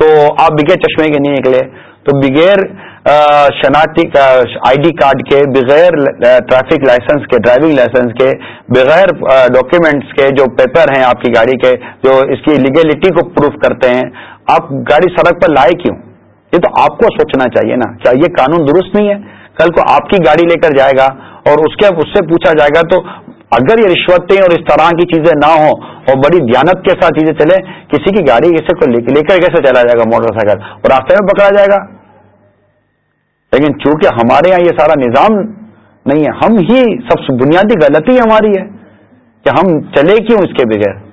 Speaker 1: تو آپ بگے چشمے کے نہیں نکلے۔ تو بغیر شناختی آئی ڈی کارڈ کے، بغیر ٹریفک لائسنس کے، ڈرائیونگ لائسنس کے، بغیر ڈاکیومینٹس کے جو پیپر ہیں آپ کی گاڑی کے، جو اس کی لیگلٹی کو پروف کرتے ہیں، آپ گاڑی سڑک پر لائے کیوں؟ یہ تو آپ کو سوچنا چاہیے نا۔ کیا یہ قانون درست نہیں ہے؟ کل کو آپ کی گاڑی لے کر جائے گا اور اس کے اس سے پوچھا جائے گا تو اگر یہ رشوتیں اور اس طرح کی چیزیں نہ ہوں اور بڑی دیانت کے ساتھ چیزیں چلے کسی کی گاڑی کیسے کو لے کر کیسے چلا جائے گا موٹر سائیکل؟ اور راستے میں پکڑا جائے گا۔ لیکن چونکہ ہمارے یہاں یہ سارا نظام نہیں ہے، ہم ہی سب سے بنیادی غلطی ہماری ہے کہ ہم چلے کیوں اس کے بغیر؟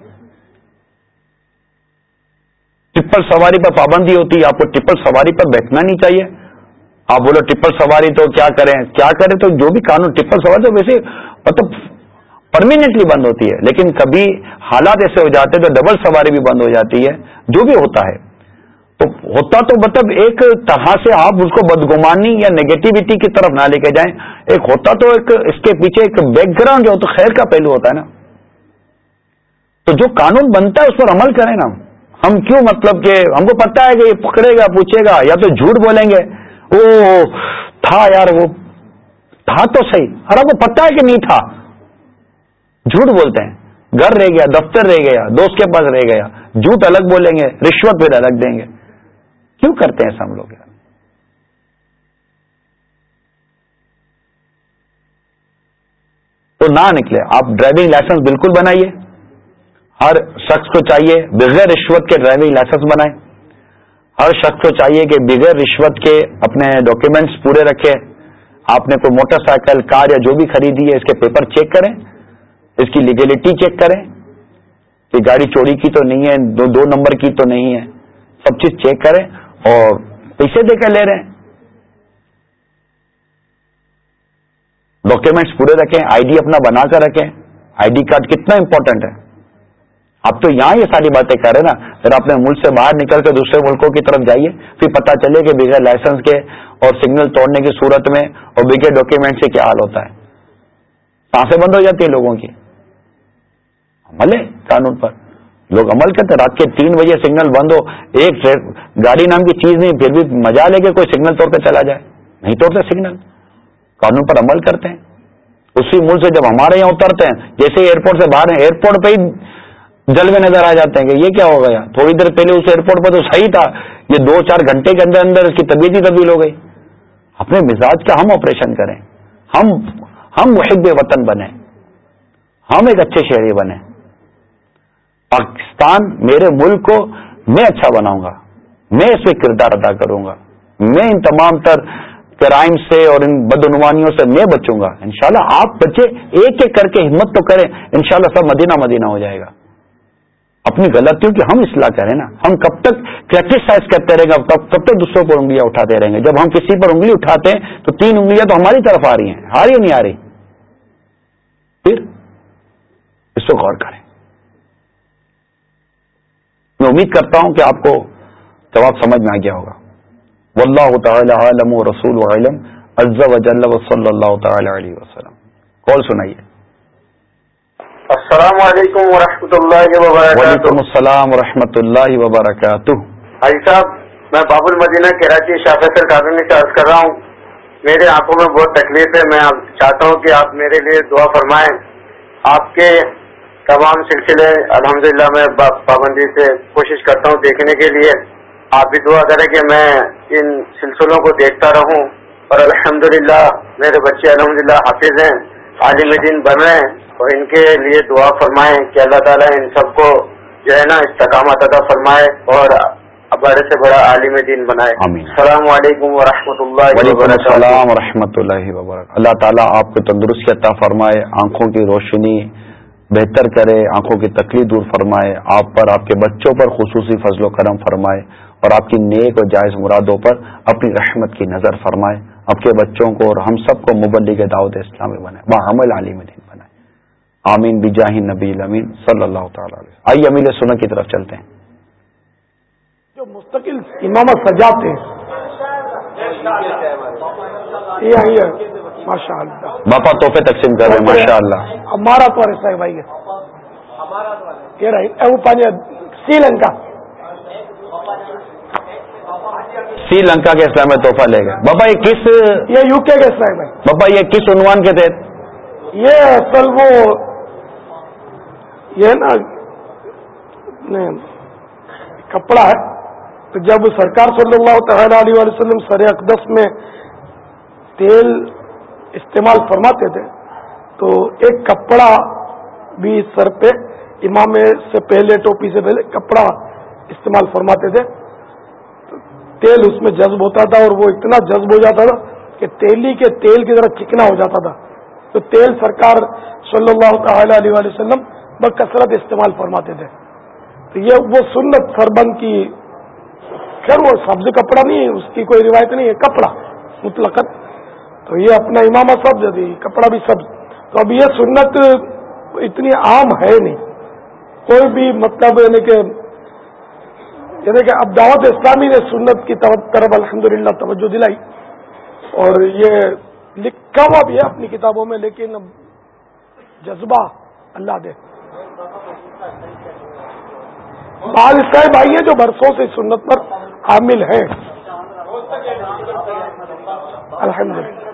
Speaker 1: ٹپل سواری پر پابندی ہوتی ہے، آپ کو ٹپل سواری پر بیٹھنا نہیں چاہیے۔ آپ بولو ٹپل سواری تو کیا کریں؟ کیا کریں؟ تو جو بھی قانون ٹپل سواری تو ویسے مطلب پرماننٹلی بند ہوتی ہے۔ لیکن کبھی حالات ایسے ہو جاتے ہیں تو ڈبل سواری بھی بند ہو جاتی ہے، جو بھی ہوتا ہے۔ تو ہوتا تو مطلب ایک طرح سے آپ اس کو بدگمانی یا نیگیٹیوٹی کی طرف نہ لے کے جائیں۔ ایک ہوتا تو ایک اس کے پیچھے ایک بیک گراؤنڈ جو تو خیر کا پہلو ہوتا ہے نا۔ تو جو قانون بنتا ہے، اس پر عمل کریں نا۔ ہم کیوں مطلب کہ ہم کو پتا ہے کہ یہ پکڑے گا، پوچھے گا یا تو جھوٹ بولیں گے۔ او تھا یار وہ تھا تو صحیح ارے وہ پتا ہے کہ نہیں تھا جھوٹ بولتے ہیں گھر رہ گیا دفتر رہ گیا دوست کے پاس رہ گیا جھوٹ الگ بولیں گے رشوت پھر الگ دیں گے کیوں کرتے ہیں ہم لوگ تو نہ نکلے آپ ڈرائیونگ لائسنس بالکل بنائیے ہر شخص کو چاہیے بغیر رشوت کے ڈرائیونگ لائسنس بنائیں ہر شخص کو چاہیے کہ بغیر رشوت کے اپنے ڈاکیومینٹس پورے رکھے، آپ نے کوئی موٹر سائیکل، کار یا جو بھی خریدی ہے، اس کے پیپر چیک کریں، اس کی لیگلٹی چیک کریں۔ کہ گاڑی چوری کی تو نہیں ہے، دو دو نمبر کی تو نہیں ہے۔ سب چیز چیک کریں اور پیسے دے کر لے رہے ہیں۔ ڈاکیومینٹس پورے رکھیں آئی ڈی اپنا بنا کر رکھیں۔ آئی ڈی کارڈ کتنا امپورٹنٹ ہے۔ آپ تو یہاں یہ ساری باتیں کر رہے نا پھر اپنے ملک سے باہر نکل کے دوسرے ملکوں کی طرف جائیے، پھر پتا چلے کہ بغیر لائسنس کے اور سگنل توڑنے کی صورت میں اور بغیر ڈاکیومنٹ سے کیا حال ہوتا ہے۔ سانسیں بند ہو جاتی ہیں لوگوں کی۔ عمل ہے قانون پر۔ لوگ عمل کرتے رات کے تین بجے سگنل بند ہو، ایک گاڑی نام کی چیز نہیں، پھر بھی مزہ لے کے کوئی سگنل توڑ کے چلا جائے۔ نہیں توڑتے سگنل قانون پر عمل کرتے ہیں۔ اسی ملک سے جب ہمارے یہاں اترتے ہیں، جیسے ایئرپورٹ سے باہر ہیں ایئرپورٹ پہ ہی جلوے نظر آ جاتے ہیں کہ یہ کیا ہو گیا؟ تھوڑی دیر پہلے اس ایئرپورٹ پر تو صحیح تھا۔ یہ دو چار گھنٹے کے اندر اندر اس کی طبیعت ہی تبدیل ہو گئی۔ اپنے مزاج کا ہم آپریشن کریں۔ ہم ہم محب وطن بنے ہم ایک اچھے شہری بنے پاکستان میرے ملک کو میں اچھا بناؤں گا۔ میں اس میں کردار ادا کروں گا۔ میں ان تمام تر کرائم سے اور ان بدعنوانیوں سے میں بچوں گا۔ انشاءاللہ شاء آپ بچے ایک ایک کر کے ہمت تو کریں۔ انشاءاللہ سب مدینہ مدینہ ہو جائے گا۔ اپنی غلطیوں کی ہم اصلاح کریں نا۔ ہم کب تک کریٹیسائز کرتے رہیں گے کب تک دوسروں پر انگلیاں اٹھاتے رہیں گے۔ جب ہم کسی پر انگلی اٹھاتے ہیں تو تین انگلیاں تو ہماری طرف آ رہی ہیں، آ رہی نہیں آ رہی؟ پھر اس کو غور کریں۔ میں امید کرتا ہوں کہ آپ کو جواب سمجھ میں آ گیا ہوگا۔ واللہ تعالی عالم و رسول علم عز و جل و صلی اللہ تعالی علیہ وسلم۔ کال سنائیے۔
Speaker 3: السلام علیکم ورحمۃ اللہ وبرکاتہ۔
Speaker 1: وعلیکم السلام و اللہ وبرکاتہ۔
Speaker 3: حاجی صاحب میں باب المدینہ کراچی شافیسر کالونی سے عرض کر رہا ہوں۔ میرے آنکھوں میں بہت تکلیف ہے۔ میں چاہتا ہوں کہ آپ میرے لیے دعا فرمائیں۔ آپ کے تمام سلسلے الحمدللہ میں پابندی سے کوشش کرتا ہوں دیکھنے کے لیے۔ آپ بھی دعا کریں کہ میں ان سلسلوں کو دیکھتا رہوں۔ اور الحمدللہ میرے بچے الحمدللہ حافظ ہیں عالم دین بن رہے ہیں۔ اور ان کے لیے دعا فرمائیں کہ اللہ تعالیٰ ان سب کو جو ہے نا استقامت ادا فرمائے اور بڑے سے بڑا عالم دین بنائے۔ السلام علیکم و اللہ
Speaker 1: وعلیکم السلام و رحمۃ اللہ وبرکاتہ۔ اللہ تعالیٰ آپ کو تندرستی عطا فرمائے آنکھوں کی روشنی بہتر کرے آنکھوں کی تکلیف دور فرمائے آپ پر آپ کے بچوں پر خصوصی فضل و کرم فرمائے اور آپ کی نیک اور جائز مرادوں پر اپنی رحمت کی نظر فرمائے۔ آپ کے بچوں کو اور ہم سب کو مبلغ دعوت اسلامی بنائے۔ وہ عمل عالم دین۔ آمین بجاہ نبی امین صلی اللہ تعالی علیہ آئیے امیل سنت کی طرف چلتے ہیں۔
Speaker 2: جو مستقل امامت سجاتے ہیں۔ ماشاء اللہ
Speaker 1: باپا تحفے تقسیم کر رہے ہیں ماشاء اللہ
Speaker 2: ہمارا تو ایسا ہے۔ بھائی سری لنکا۔
Speaker 1: سری لنکا کے اسلام میں تحفہ لے گئے۔ بابا یہ کس
Speaker 2: یہ یو کے اسلام ہے
Speaker 1: بابا یہ کس عنوان کے تحت؟
Speaker 2: یہ اصل وہ یہ ہے نا کپڑا ہے۔ تو جب سرکار صلی اللہ تعالی علیہ وسلم سر اقدس میں تیل استعمال فرماتے تھے، تو ایک کپڑا بھی سر پہ، امام سے پہلے، ٹوپی سے پہلے کپڑا استعمال فرماتے تھے۔ تیل اس میں جذب ہوتا تھا اور وہ اتنا جذب ہو جاتا تھا کہ تیلی کے تیل کی طرح چکنا ہو جاتا تھا۔ تو تیل سرکار صلی اللہ تعالی علیہ وسلم بکثرت استعمال فرماتے تھے۔ تو یہ وہ سنت سربند کی خیر وہ سبز کپڑا نہیں ہے، اس کی کوئی روایت نہیں ہے، کپڑا مطلقت تو یہ اپنا امامہ سبز دی کپڑا بھی سبز۔ تو اب یہ سنت اتنی عام ہے نہیں۔ کوئی بھی مطلب یعنی کہ یعنی کہ اب دعوت اسلامی نے سنت کی طرف الحمدللہ توجہ دلائی۔ اور یہ لکھا ہوا بھی ہے اپنی کتابوں میں، لیکن جذبہ اللہ دے۔ بعض صاحب بھائی ہیں جو برسوں سے سنت پر حامل ہیں۔ الحمد للہ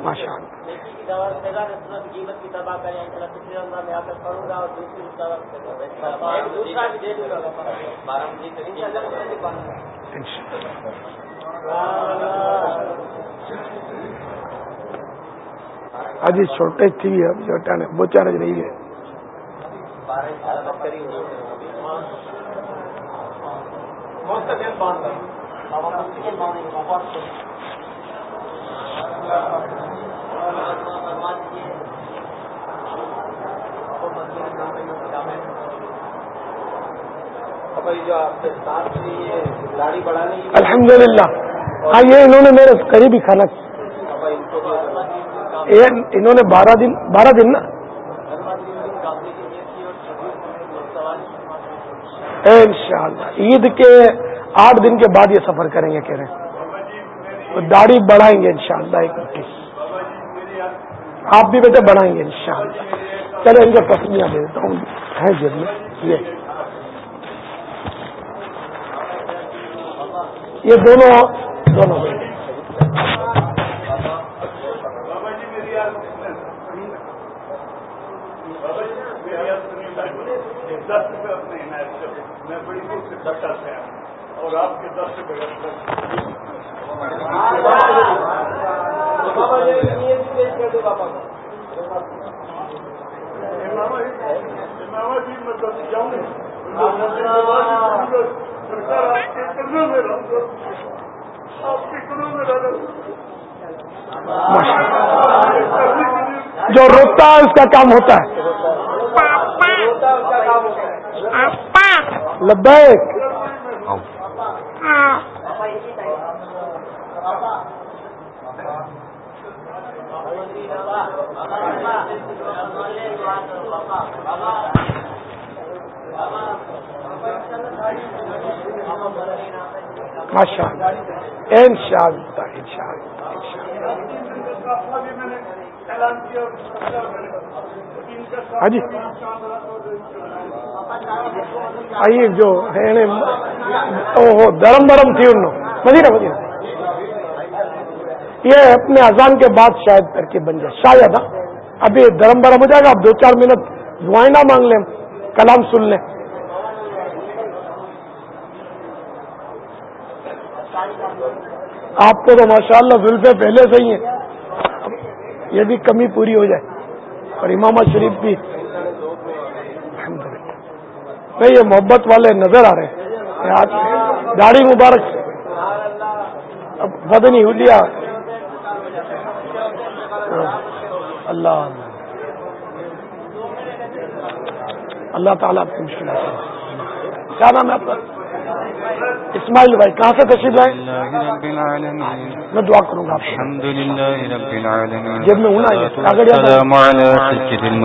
Speaker 2: ماشاء ہاں شارٹیج تھی، اب نے بچا رہی ہے۔ الحمد للہ ہاں یہ انہوں نے میرے قریبی کھانا انہوں نے بارہ دن بارہ دن نا؟ ان شاء اللہ عید کے آٹھ دن کے بعد یہ سفر کریں گے کہہ رہے ہیں۔ داڑھی بڑھائیں گے انشاءاللہ ایک مٹھی آپ بھی بیٹے بڑھائیں گے انشاءاللہ۔ چلے ان کو تسمیاں دے دیتا ہوں۔ ہے جی جب میں یہ۔ یہ دونوں دونوں
Speaker 4: اور آپ کے دس جی مطلب جاؤں سرکار آپ کے قدموں میں رہوں آپ کے قدموں میں رہوں
Speaker 2: جو روکتا ہے اس کا کام ہوتا ہے۔ لبیک۔ ماشاء اللہ ان شاء اللہ ان شاء اللہ ہاں جی۔ آئیے جو ہے درم برم تھی ان مزید مزید یہ اپنے اذان کے بعد شاید ترکیب بن جائے۔ شاید ہاں۔ ابھی درم برم ہو جائے گا۔ اب دو چار منٹ دعائیں نہ مانگ لیں، کلام سن لیں۔ آپ کو تو ماشاءاللہ اللہ پہلے سے ہی ہیں۔ یہ بھی کمی پوری ہو جائے۔ اور امامہ شریف بھی۔ نہیں یہ محبت والے نظر آ رہے ہیں۔ آج گاڑی مبارک۔ اب بدنی ہولیا اللہ۔ اللہ تعالیٰ آپ کی مشکل کیا نام ہے آپ کا؟ اسماعیل بھائی کہاں سے تشریف لائے؟ میں دعا کروں گا جب میں ہوں نا